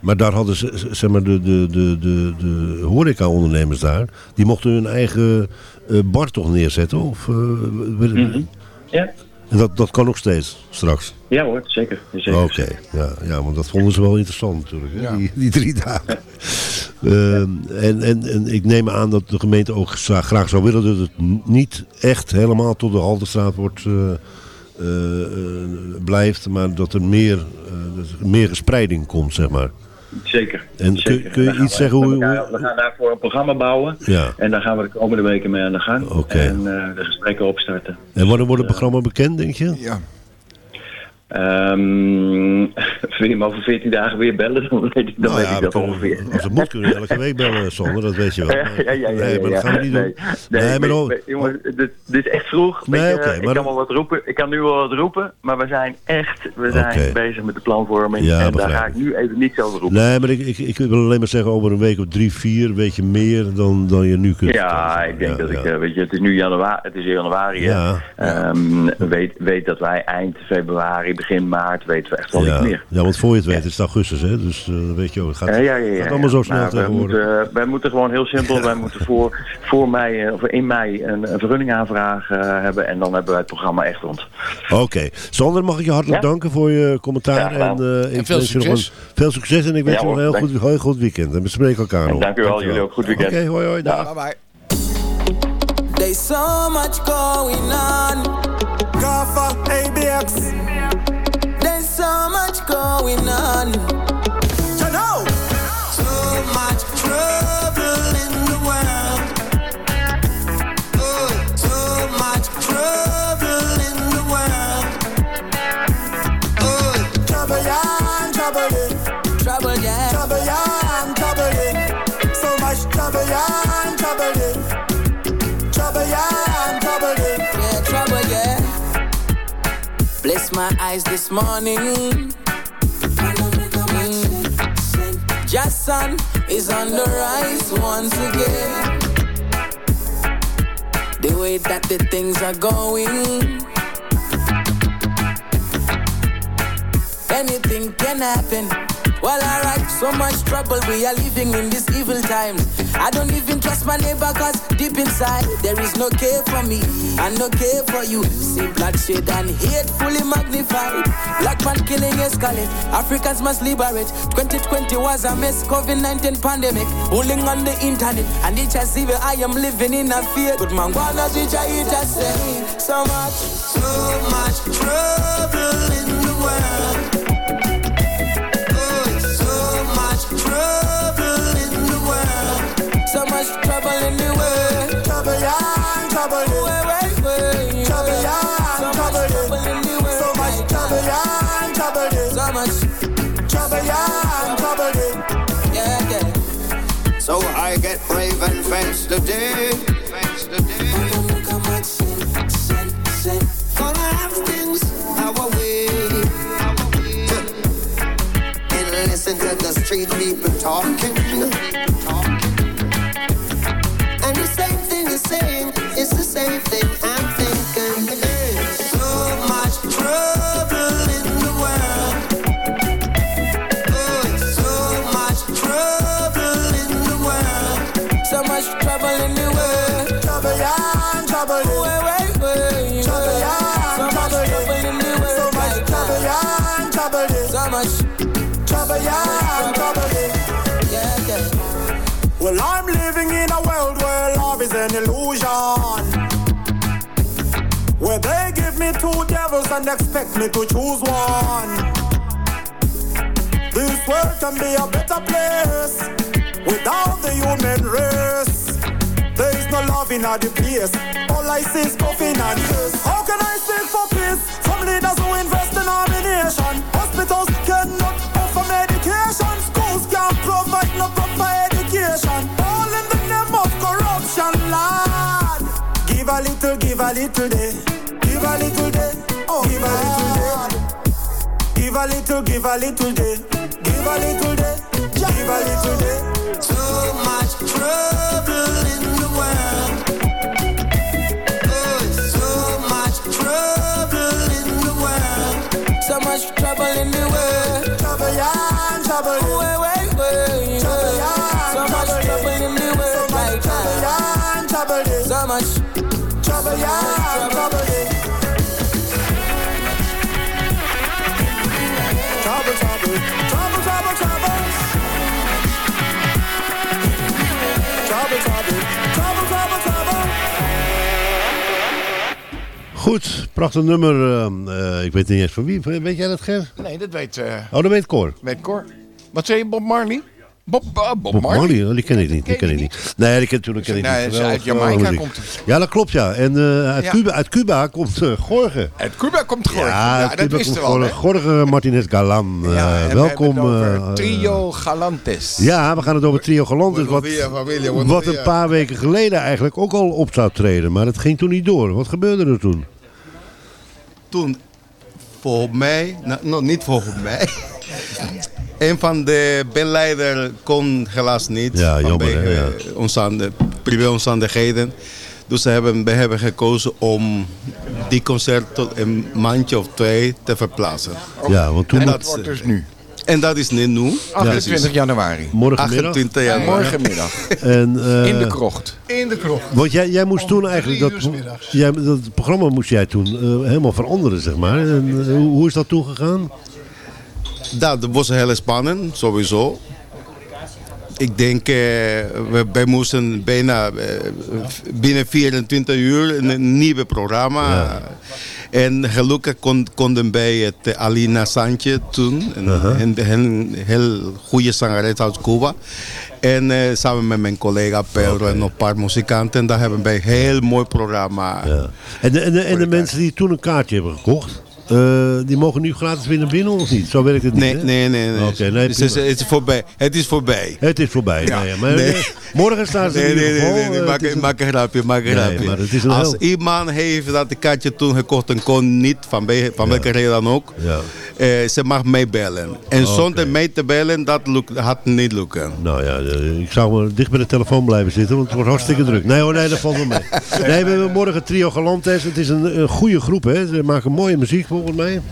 Maar daar hadden ze, zeg maar, de, de, de, de, de horeca-ondernemers daar, die mochten hun eigen bar toch neerzetten? Of, Mhm. Ja. En dat, dat kan nog steeds, straks? Ja hoor, zeker. zeker. Oké, ja, ja, want dat vonden ze wel interessant natuurlijk, hè? Ja. Die, die drie dagen. <laughs> Ehm, en, en, en ik neem aan dat de gemeente ook gra- graag zou willen dat het niet echt helemaal tot de Haltestraat wordt, eh, eh, eh, blijft, maar dat er meer, dat meer gespreiding komt, zeg maar. Zeker. En kun- zeker. kun je iets we- zeggen hoe- We gaan, we gaan daarvoor een programma bouwen. Ja. En daar gaan we de komende weken mee aan de gang. Oké. En eh, de gesprekken opstarten. En wanneer wordt het programma bekend, denk je? Ja. Ehm <laughs> wil je me over 14 dagen weer bellen? <laughs> Dan weet ik, dan Nou weet ik dat kunnen- ongeveer. Als het moet kunnen we elke week bellen, Sander, dat weet je wel. <laughs> Maar- Ja, ja, ja, nee, maar dat gaan we niet nee. doen. Nee, Nee, maar maar, jongens, dit, dit is echt vroeg. Nee, ik maar kan wel wat roepen. Ik kan nu wel wat roepen, maar we zijn echt, we zijn bezig met de planvorming. En daar ga ik. ik nu even niets over roepen. Nee, maar ik, ik, ik wil alleen maar zeggen, over een week of drie, vier, weet je meer dan, dan je nu kunt Ja, ik denk dat ik, eh, weet je, het is nu januari, het is januari. Ehm, weet, weet dat wij eind februari, begin maart, weten we echt wel ja. iets meer. Ja, want voor je het weet, het is augustus, hè? Dus eh, dan weet je ook, het gaat, Ja, ja, ja, ja, gaat allemaal zo ja. snel Nou, wij, tegenwoordig. moeten, wij moeten gewoon heel simpel, wij moeten voor, voor mei, eh, of in mei een, een vergunningaanvraag eh, hebben en dan hebben wij het programma echt rond. Oké. Sander, mag ik je hartelijk Ja? danken voor je commentaar. Ja, en, eh, ik veel wens je nog succes. een- veel succes en ik wens Ja, je nog een heel goed, heel goed weekend. En we spreken elkaar nog. dank u wel, Dankjewel. jullie ook. Goed weekend. Oké, hoi hoi. dag. Bye bye. There's so much going on. ABX. So much going on. Too much trouble Bless my eyes this morning. Mm. Sun is on the rise once again. The way that the things are going. Anything can happen. Well, alright, so much trouble. We are living in these evil times. I don't even trust my neighbor, cause deep inside there is no care for me and no care for you. See bloodshed and hate fully magnified. Black man killing escalate. Africans must liberate. 2020 was a mess. COVID 19 pandemic. Bullying on the internet. And each as evil I am living in a fear. Good man, wanna teach I eat a say so much. Too much trouble in and trouble day. Yeah, yeah. So I get brave and face the day. Face the day. Look how much sin, sin, sin. Gonna have things our way. And listen to the street people talking. Trouble, yeah, trouble day. Yeah, yeah. Well, I'm living in a world where love is an illusion. Where they give me two devils and expect me to choose one. This world can be a better place without the human race. There is no love in the place. All I see is coffin and piss. How can I seek for peace from leaders who invest in our nation? Give a little, give a little day. Give a little day. Oh, give a little day. Give a little, give a little day. Give a little day. Give a little day. Too much trouble in the world. So much trouble in the world. So much trouble yeah, trouble. Oh, Wait, Goed, prachtig nummer. eh, eh, ik weet niet eens van wie. Weet jij dat, Ger? Nee, dat weet, eh Oh, dat weet Cor. weet Cor. Wat zei je, Bob Marley? Bob, uh, Bob, Bob Marley? Marley, oh, die ken ik niet. Die ken ik niet. Nee, die ken, natuurlijk ken ik niet. uit Jamaica komt muziek. Ja, dat klopt, ja. En uit, Ja. Cuba, uit Cuba komt uh, Gorge. Uit Cuba komt Gorge. Ja, dat wisten we al, hè? Gorge. Gorge Martinez Galan. Ja, we welkom. het eh, Trio Galantes. Ja, we gaan het over Trio Galantes. Wat, wat een paar weken geleden eigenlijk ook al op zou treden. Maar het ging toen niet door. Wat gebeurde er toen? Toen voor mij, nou, nou, niet voor mij. <laughs> Een van de bandleider kon helaas niet. Ja, jammer, ja. omstande- privéomstandigheden. Dus we hebben, we hebben gekozen om die concert tot een maandje of twee te verplaatsen. Ja, want toen En moet- dat wordt dus nu. En dat is nu. 28 januari. Morgenmiddag. 28 januari. Morgenmiddag. <laughs> En, eh, In de krocht. In de krocht. Want jij, jij moest toen eigenlijk dat, jij, dat programma moest jij toen eh, helemaal veranderen, zeg maar. En, eh, hoe, hoe is dat toen gegaan? Dat was heel spannend, sowieso. Ik denk, eh, we, wij moesten bijna eh, binnen 24 uur een, een nieuwe programma. En gelukkig kon, konden wij het Alina Santje toen, een, een, een heel goede zangeres uit Cuba. En eh, samen met mijn collega Pedro en nog een paar muzikanten, daar hebben wij een heel mooi programma. En de, en de, en de mensen die toen een kaartje hebben gekocht, eh, die mogen nu gratis weer naar binnen of niet? Zo werkt het niet, Nee, hè? nee, nee. nee. Oké, nee, het, is, prima. het is voorbij. Het is voorbij. Het is voorbij. Ja. Nee, maar, Nee. eh, morgen staan ze Nee, in nee, ieder nee, geval. nee, nee, eh, maak, een- maak een grapje, maak een Nee, grapje. maar het is een Als heel- iemand heeft dat de kaartje toen gekocht en kon niet, van, van welke reden dan ook, Ja. ze mag meebellen. En zonder mee te bellen, dat lukt, had niet lukken. Nou ja, ik zou maar dicht bij de telefoon blijven zitten, want het wordt hartstikke druk. Nee hoor, nee, dat valt wel mee. Nee, we hebben morgen Trio Galantes. Het is een, een goede groep, hè. Ze maken mooie muziek volgens mij.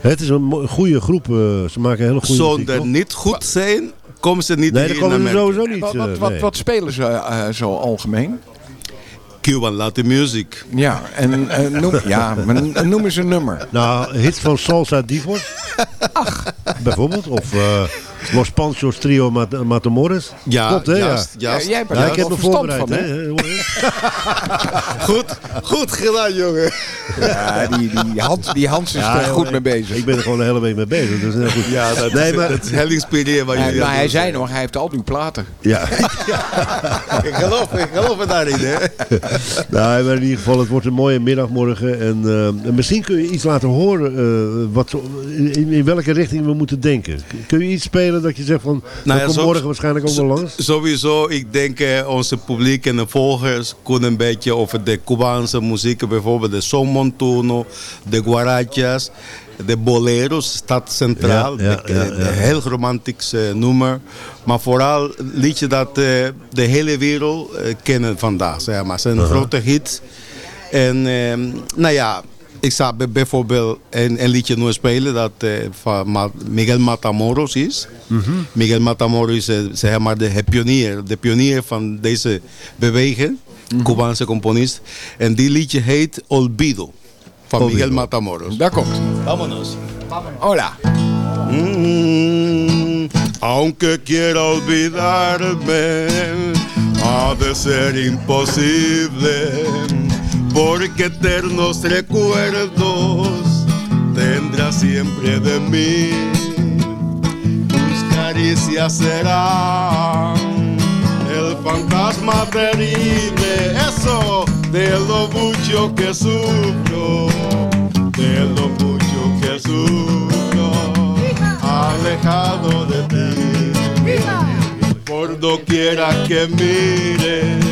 Het is een goede groep. eh, ze maken hele goede muziek. Zonder toch? niet goed zijn, komen ze niet Nee, hier dat komen Amerika. sowieso niet. Wat, wat, eh, wat, nee. wat spelen ze eh, zo algemeen? Cuban Latin music. Ja, en eh, noem, <laughs> ja, maar noem eens een nummer. Nou, hits van Salsa Divos. Ach. Bijvoorbeeld. Of, eh, Los Panchos Trio Mat Matamores. Ja, Klopt, hè? juist, ja. juist. Ja, jij hebt Ja, ik heb me voorbereid, van, hè? <laughs> Goed, goed gedaan, jongen. Ja, die, die, Hans, die Hans is Ja, er goed mee bezig. Ik ben er gewoon een hele week mee bezig. Dus heel goed. Ja, dat, Nee, maar- dat is heel inspirerend jullie maar aan hij zei zijn. nog, hij heeft al uw platen. Ja. <laughs> Ik geloof, ik geloof er daarin, hè. <laughs> nou, maar in ieder geval, het wordt een mooie middag morgen. En eh, misschien kun je iets laten horen eh, wat, in, in welke richting we moeten denken. Kun je iets spelen dat je zegt van, Nou ja, komt morgen waarschijnlijk ook wel langs? Sowieso, ik denk eh, onze publiek en de volgers kunnen een beetje over de Cubaanse muziek, bijvoorbeeld de son montuno, de guarachas, de boleros, staat centraal. Ja, ja. Een heel romantisch eh, nummer. Maar vooral liedje dat eh, de hele wereld eh, kennen vandaag. Zeg maar. Het is een grote hit. En ehm, nou ja, ik zou bij- bijvoorbeeld een, een liedje nu spelen dat eh, van Ma- Miguel Matamoros is. Miguel Matamoros is eh, zeg maar de pionier, de pionier van deze beweging, Cubaanse componist. En die liedje heet Olvido van Olvido. Miguel Matamoros. Daar komt. Vámonos. Hola. Mm, aunque quiera olvidarme, ha de ser imposible, porque eternos recuerdos tendrá siempre de mí. Tus caricias serán el fantasma terrible, eso de lo mucho que sufro, de lo mucho que sufro, alejado de ti. Por doquiera que mires,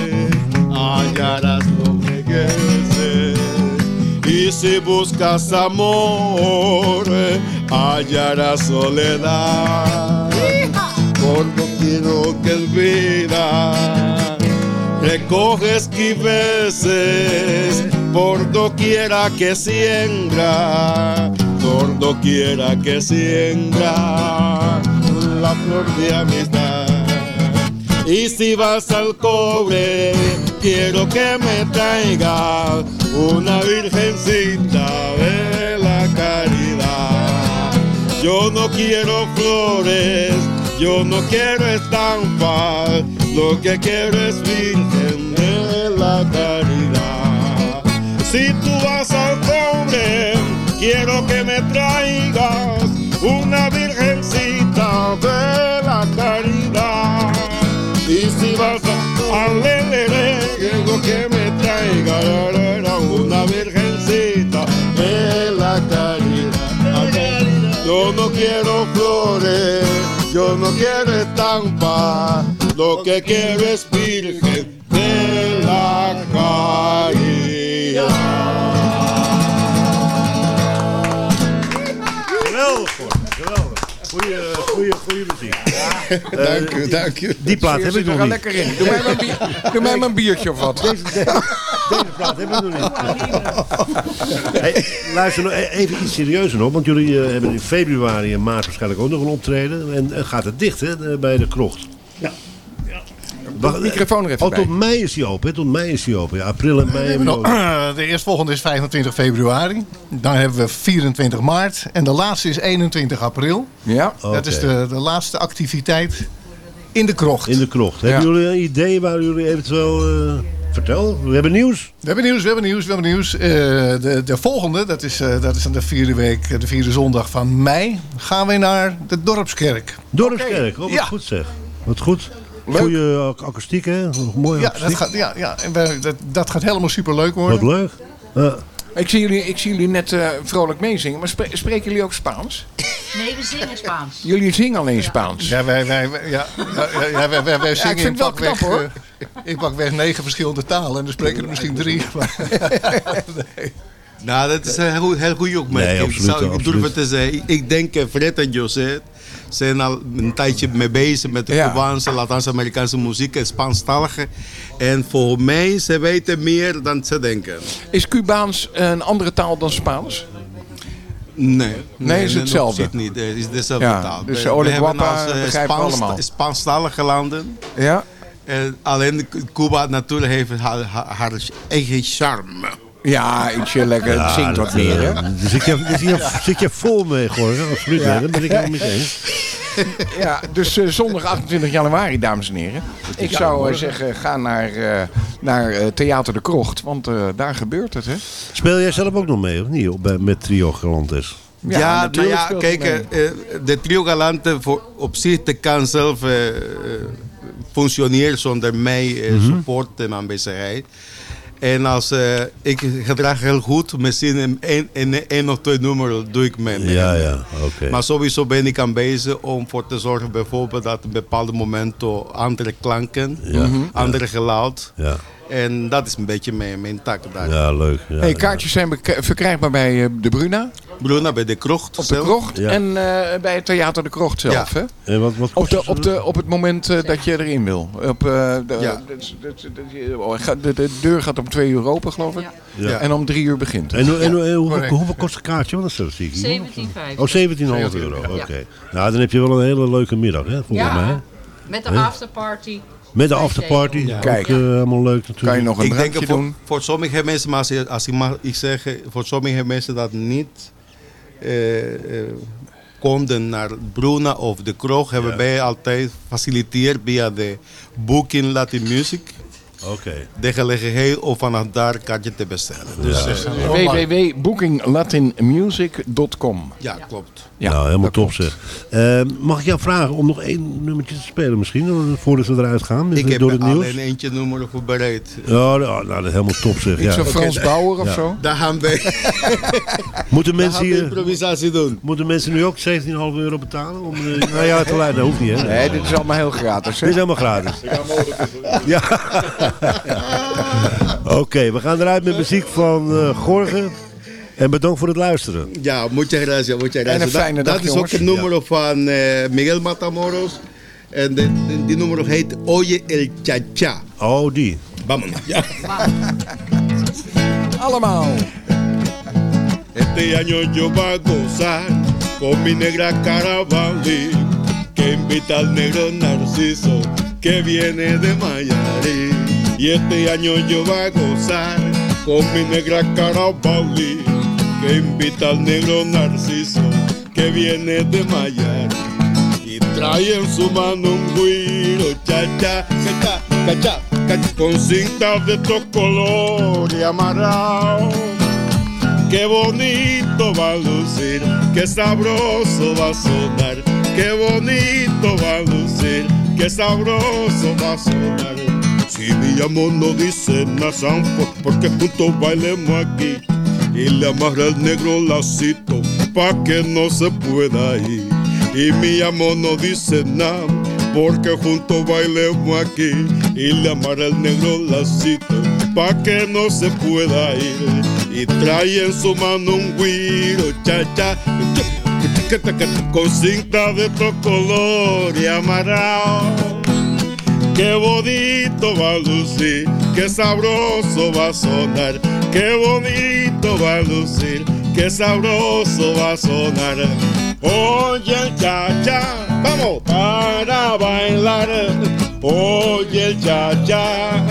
hallarás Y si buscas amor, hallarás soledad. Por doquiera que vida recoges veces por doquiera que siembra, por doquiera que siembra la flor de amistad. Y si vas al cobre, quiero que me traiga una virgencita de la caridad. Yo no quiero flores, yo no quiero estampas, lo que quiero es virgen de la caridad. Si tú quiero flores, yo no quiero estampa, lo que quiero es virgen de la caridad. Dank u, dank u. Die plaat heb Zit ik er nog niet. lekker in. Doe mij maar een, bier- <laughs> doe mij maar een biertje of wat. Deze, deze, deze plaat hebben we nog niet. <laughs> Hey, luister nog e- even iets serieuzer nog. Want jullie eh, hebben in februari en maart waarschijnlijk ook nog een optreden. En eh, gaat het dicht hè, bij de krocht. Ja. Wacht, microfoon er even oh, bij. tot mei is hij open. Hè? Tot mei is hij open. Ja, april en mei hebben we Nou, ook. <clears throat> de eerstvolgende is 25 februari. Dan hebben we 24 maart. En de laatste is 21 april. Ja. Dat is de, de laatste activiteit in de krocht. In de krocht. Ja. Hebben jullie een idee waar jullie eventueel... eh, vertel, we hebben nieuws. We hebben nieuws, we hebben nieuws, we hebben nieuws. Eh, de, de volgende, dat is, eh, dat is aan de vierde week, de vierde zondag van mei, gaan we naar de Dorpskerk. Dorpskerk. Oh, wat Ja. goed zeg. Wat goed. Leuk. Goeie ac- akoestiek hè. Mooie Ja, akoestiek. dat gaat, ja, ja. En wij- dat, dat gaat helemaal superleuk worden. Wat leuk. Ja. Ik zie jullie, ik zie jullie net eh, vrolijk meezingen, maar spre- spreken jullie ook Spaans? Nee, we zingen Spaans. Jullie zingen alleen Spaans. Ja, wij, wij, wij- ja, ja, ja, ja, wij, wij, wij ik zingen vind in het wel pakweg, eh, ik pak weg negen verschillende talen en dan spreken er misschien drie. Maar, <laughs> nee. Nou, dat is een heel, heel goede opmerking. Nee, Ik absoluut, zou- ik absoluut. durf het te zeggen. Ik- denk eh, Fred en José zijn al een tijdje mee bezig met de Ja. Cubaanse, Latijns-Amerikaanse muziek en Spaanstalige. En voor mij, ze weten meer dan ze denken. Is Cubaans een andere taal dan Spaans? Nee, Nee, is hetzelfde. zit niet. Het is dezelfde Ja, taal. dus We- we hebben als, eh, Spaans-. Spaanstalige landen. Ja. En alleen Cuba natuurlijk heeft haar, haar, haar eigen charme. Ja, ietsje lekker. het zingt wat dat, meer, hè? eh, Daar zit je, zit je, zit je vol mee, Gorg. Absoluut, Ja. hè, dat ben ik helemaal met je eens. <laughs> Ja, dus eh, zondag 28 januari, dames en heren. Ik Ja, zou eh, zeggen, ga naar, eh, naar eh, Theater de Krocht, want eh, daar gebeurt het, hè? Speel jij zelf ook nog mee, of niet? Met Trio Galantes? Ja, Ja, nou ja, kijk, mee. eh, de trio Galante voor, op zich de kan zelf functioneren zonder mij Mhm. support en aanwezigheid. En als eh, ik gedrag heel goed, misschien in één, of twee nummers doe ik mee. Ja, ja, oké. Maar sowieso ben ik aan bezig om voor te zorgen bijvoorbeeld dat op bepaalde momenten andere klanken, Ja. Andere geluid. Ja. En dat is een beetje mijn, mijn taak daar. Ja, leuk. Ja, hey, kaartjes zijn verkrijgbaar bij eh, de Bruna. Bruna bij de krocht. Op de krocht Ja. en eh, bij het Theater de Krocht zelf, hè? En wat, wat Op, kost de, het? op, de, op het moment eh, dat je erin wil. Op, eh, de, Ja. de, de, de- oh, ga- de- de deur gaat om twee uur open, geloof ik. Ja. En om drie uur begint het. En, hoe- en, hoe- en hoe- correct. hoeveel kost een kaartje? Want dat is zie ik hier. 17,50. Oh, 17,5 euro. Oké. Nou, dan heb je wel een hele leuke middag, hè, volgens Ja. mij. Met de afterparty. Met de afterparty. Zee. Ook Kijk. eh, helemaal leuk natuurlijk. Kan je nog een ik denk voor, doen? voor sommige mensen, maar als, je- als ik mag ik zeggen, voor sommige mensen dat niet eh, eh, konden naar Bruna of de kroeg, hebben wij altijd faciliteerd via de Booking Latin Music Oké. de gelegenheid om vanaf daar kaartje te bestellen. Dus Ja. eh, www.bookinglatinmusic.com ja, klopt. Ja, nou, helemaal top klopt. zeg. Eh, mag ik jou vragen om nog één nummertje te spelen misschien? eh, Voordat we eruit gaan? met- Ik heb door het nieuws? alleen eentje nummer voorbereid. Ja, nou, nou, dat is helemaal top zeg. Iets Ja. van Frans Bauer of Ja. zo? Daar gaan we, <laughs> Moeten, mensen hier, improvisatie doen. moeten mensen nu ook 17,5 euro betalen om eh, naar jou te luisteren? Dat hoeft niet hè? Nee, dit is allemaal heel gratis. Dit Hè? is helemaal gratis. Ja. <laughs> <laughs> Oké, we gaan eruit met muziek van eh Gorgen. En bedankt voor het luisteren. Ja, muchas gracias, muchas gracias. een fijne dat, dag, dat is jongens. ook een nummer van eh, Miguel Matamoros. En de, de- die nummer heet Oye el Cha-Cha. Oh, die. Vámonos. <laughs> Ja. Allemaal. Este año yo voy a gozar con mi negra caravali que invita al negro Narciso que viene de Mayari. Y este año yo voy a gozar con mi negra caravali que invita al negro Narciso que viene de Mayari. Y trae en su mano un guiro, cha cha, cha cha, con cintas de estos colores amarrados. Qué bonito va a lucir, qué sabroso va a sonar. Qué bonito va a lucir, qué sabroso va a sonar. Si mi amor no dice nada, Sanford, porque juntos bailemos aquí. Y le amarra el negro lacito, pa' que no se pueda ir. Y mi amor no dice nada, porque juntos bailemos aquí. Y le amarra el negro lacito, pa' que no se pueda ir. Y trae en su mano un guiro, cha cha, con cinta de estos colores amarrado. Qué bonito va a lucir, qué sabroso va a sonar. Qué bonito va a lucir, qué sabroso va a sonar. Oye el cha cha, vamos para bailar. Oye el cha cha,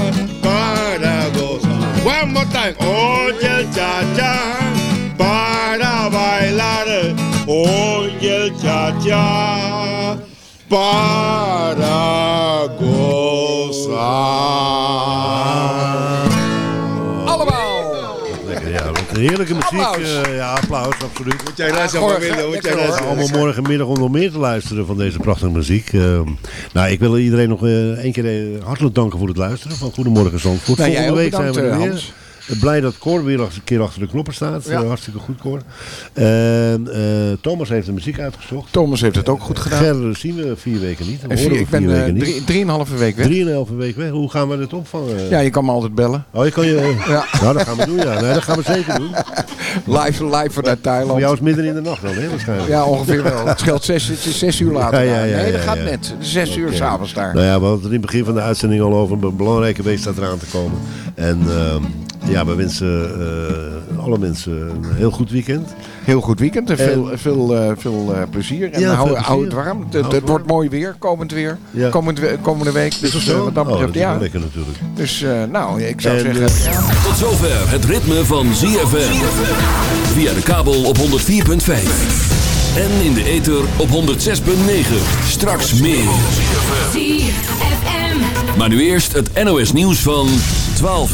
para gozar. One more. Oye el cha cha, para bailar. Oye el cha cha, para gozar. Allemaal. Lekker, ja. Wat een heerlijke muziek. Applaus. eh, ja, applaus, absoluut. Familia. Muchas lekker hoor. gracias. Allemaal morgenmiddag om nog meer te luisteren van deze prachtige muziek. Eh, nou, ik wil iedereen nog eh, één keer eh, hartelijk danken voor het luisteren van Goedemorgen Zandvoort. Nou, jij Volgende week zijn we er weer. Eh, Blij dat Cor weer een keer achter de knoppen staat. Ja. Eh, hartstikke goed, Cor. En, eh, Thomas heeft de muziek uitgezocht. Thomas heeft het ook goed gedaan. Ger zien we vier weken niet. En vier, we ik ben vier eh, weken drie, drieënhalve week weg. Drieënhalve week weg. Hoe gaan we dit opvangen? Ja, je kan me altijd bellen. Oh, je kan je... Ja. Nou, dat gaan we doen, ja. Nee, dat gaan we zeker doen. Live, live vanuit Voor Thailand. jou is midden in de nacht dan, hè, waarschijnlijk. Ja, ongeveer wel. Het scheelt zes, het is zes uur later. Ja, ja, ja, nee, dat gaat net. Zes uur Oké. s'avonds daar. Nou ja, we hadden het in het begin van de uitzending al over. Een belangrijke week staat eraan te komen. En ehm, ja, we wensen eh, alle mensen een heel goed weekend. Heel goed weekend en veel, veel, eh, veel eh, plezier. En Ja, hou, veel hou het warm. Het, Hou het het wordt mooi weer, komend weer. Ja. Komend, komende week. Dus Is dat zo? wat dat Oh, betreft, dat is wel ja. lekker natuurlijk. Dus eh, nou, ik zou En, zeggen... Tot zover het ritme van ZFM. Via de kabel op 104.5. En in de ether op 106.9. Straks meer. Maar nu eerst het NOS nieuws van 12 uur.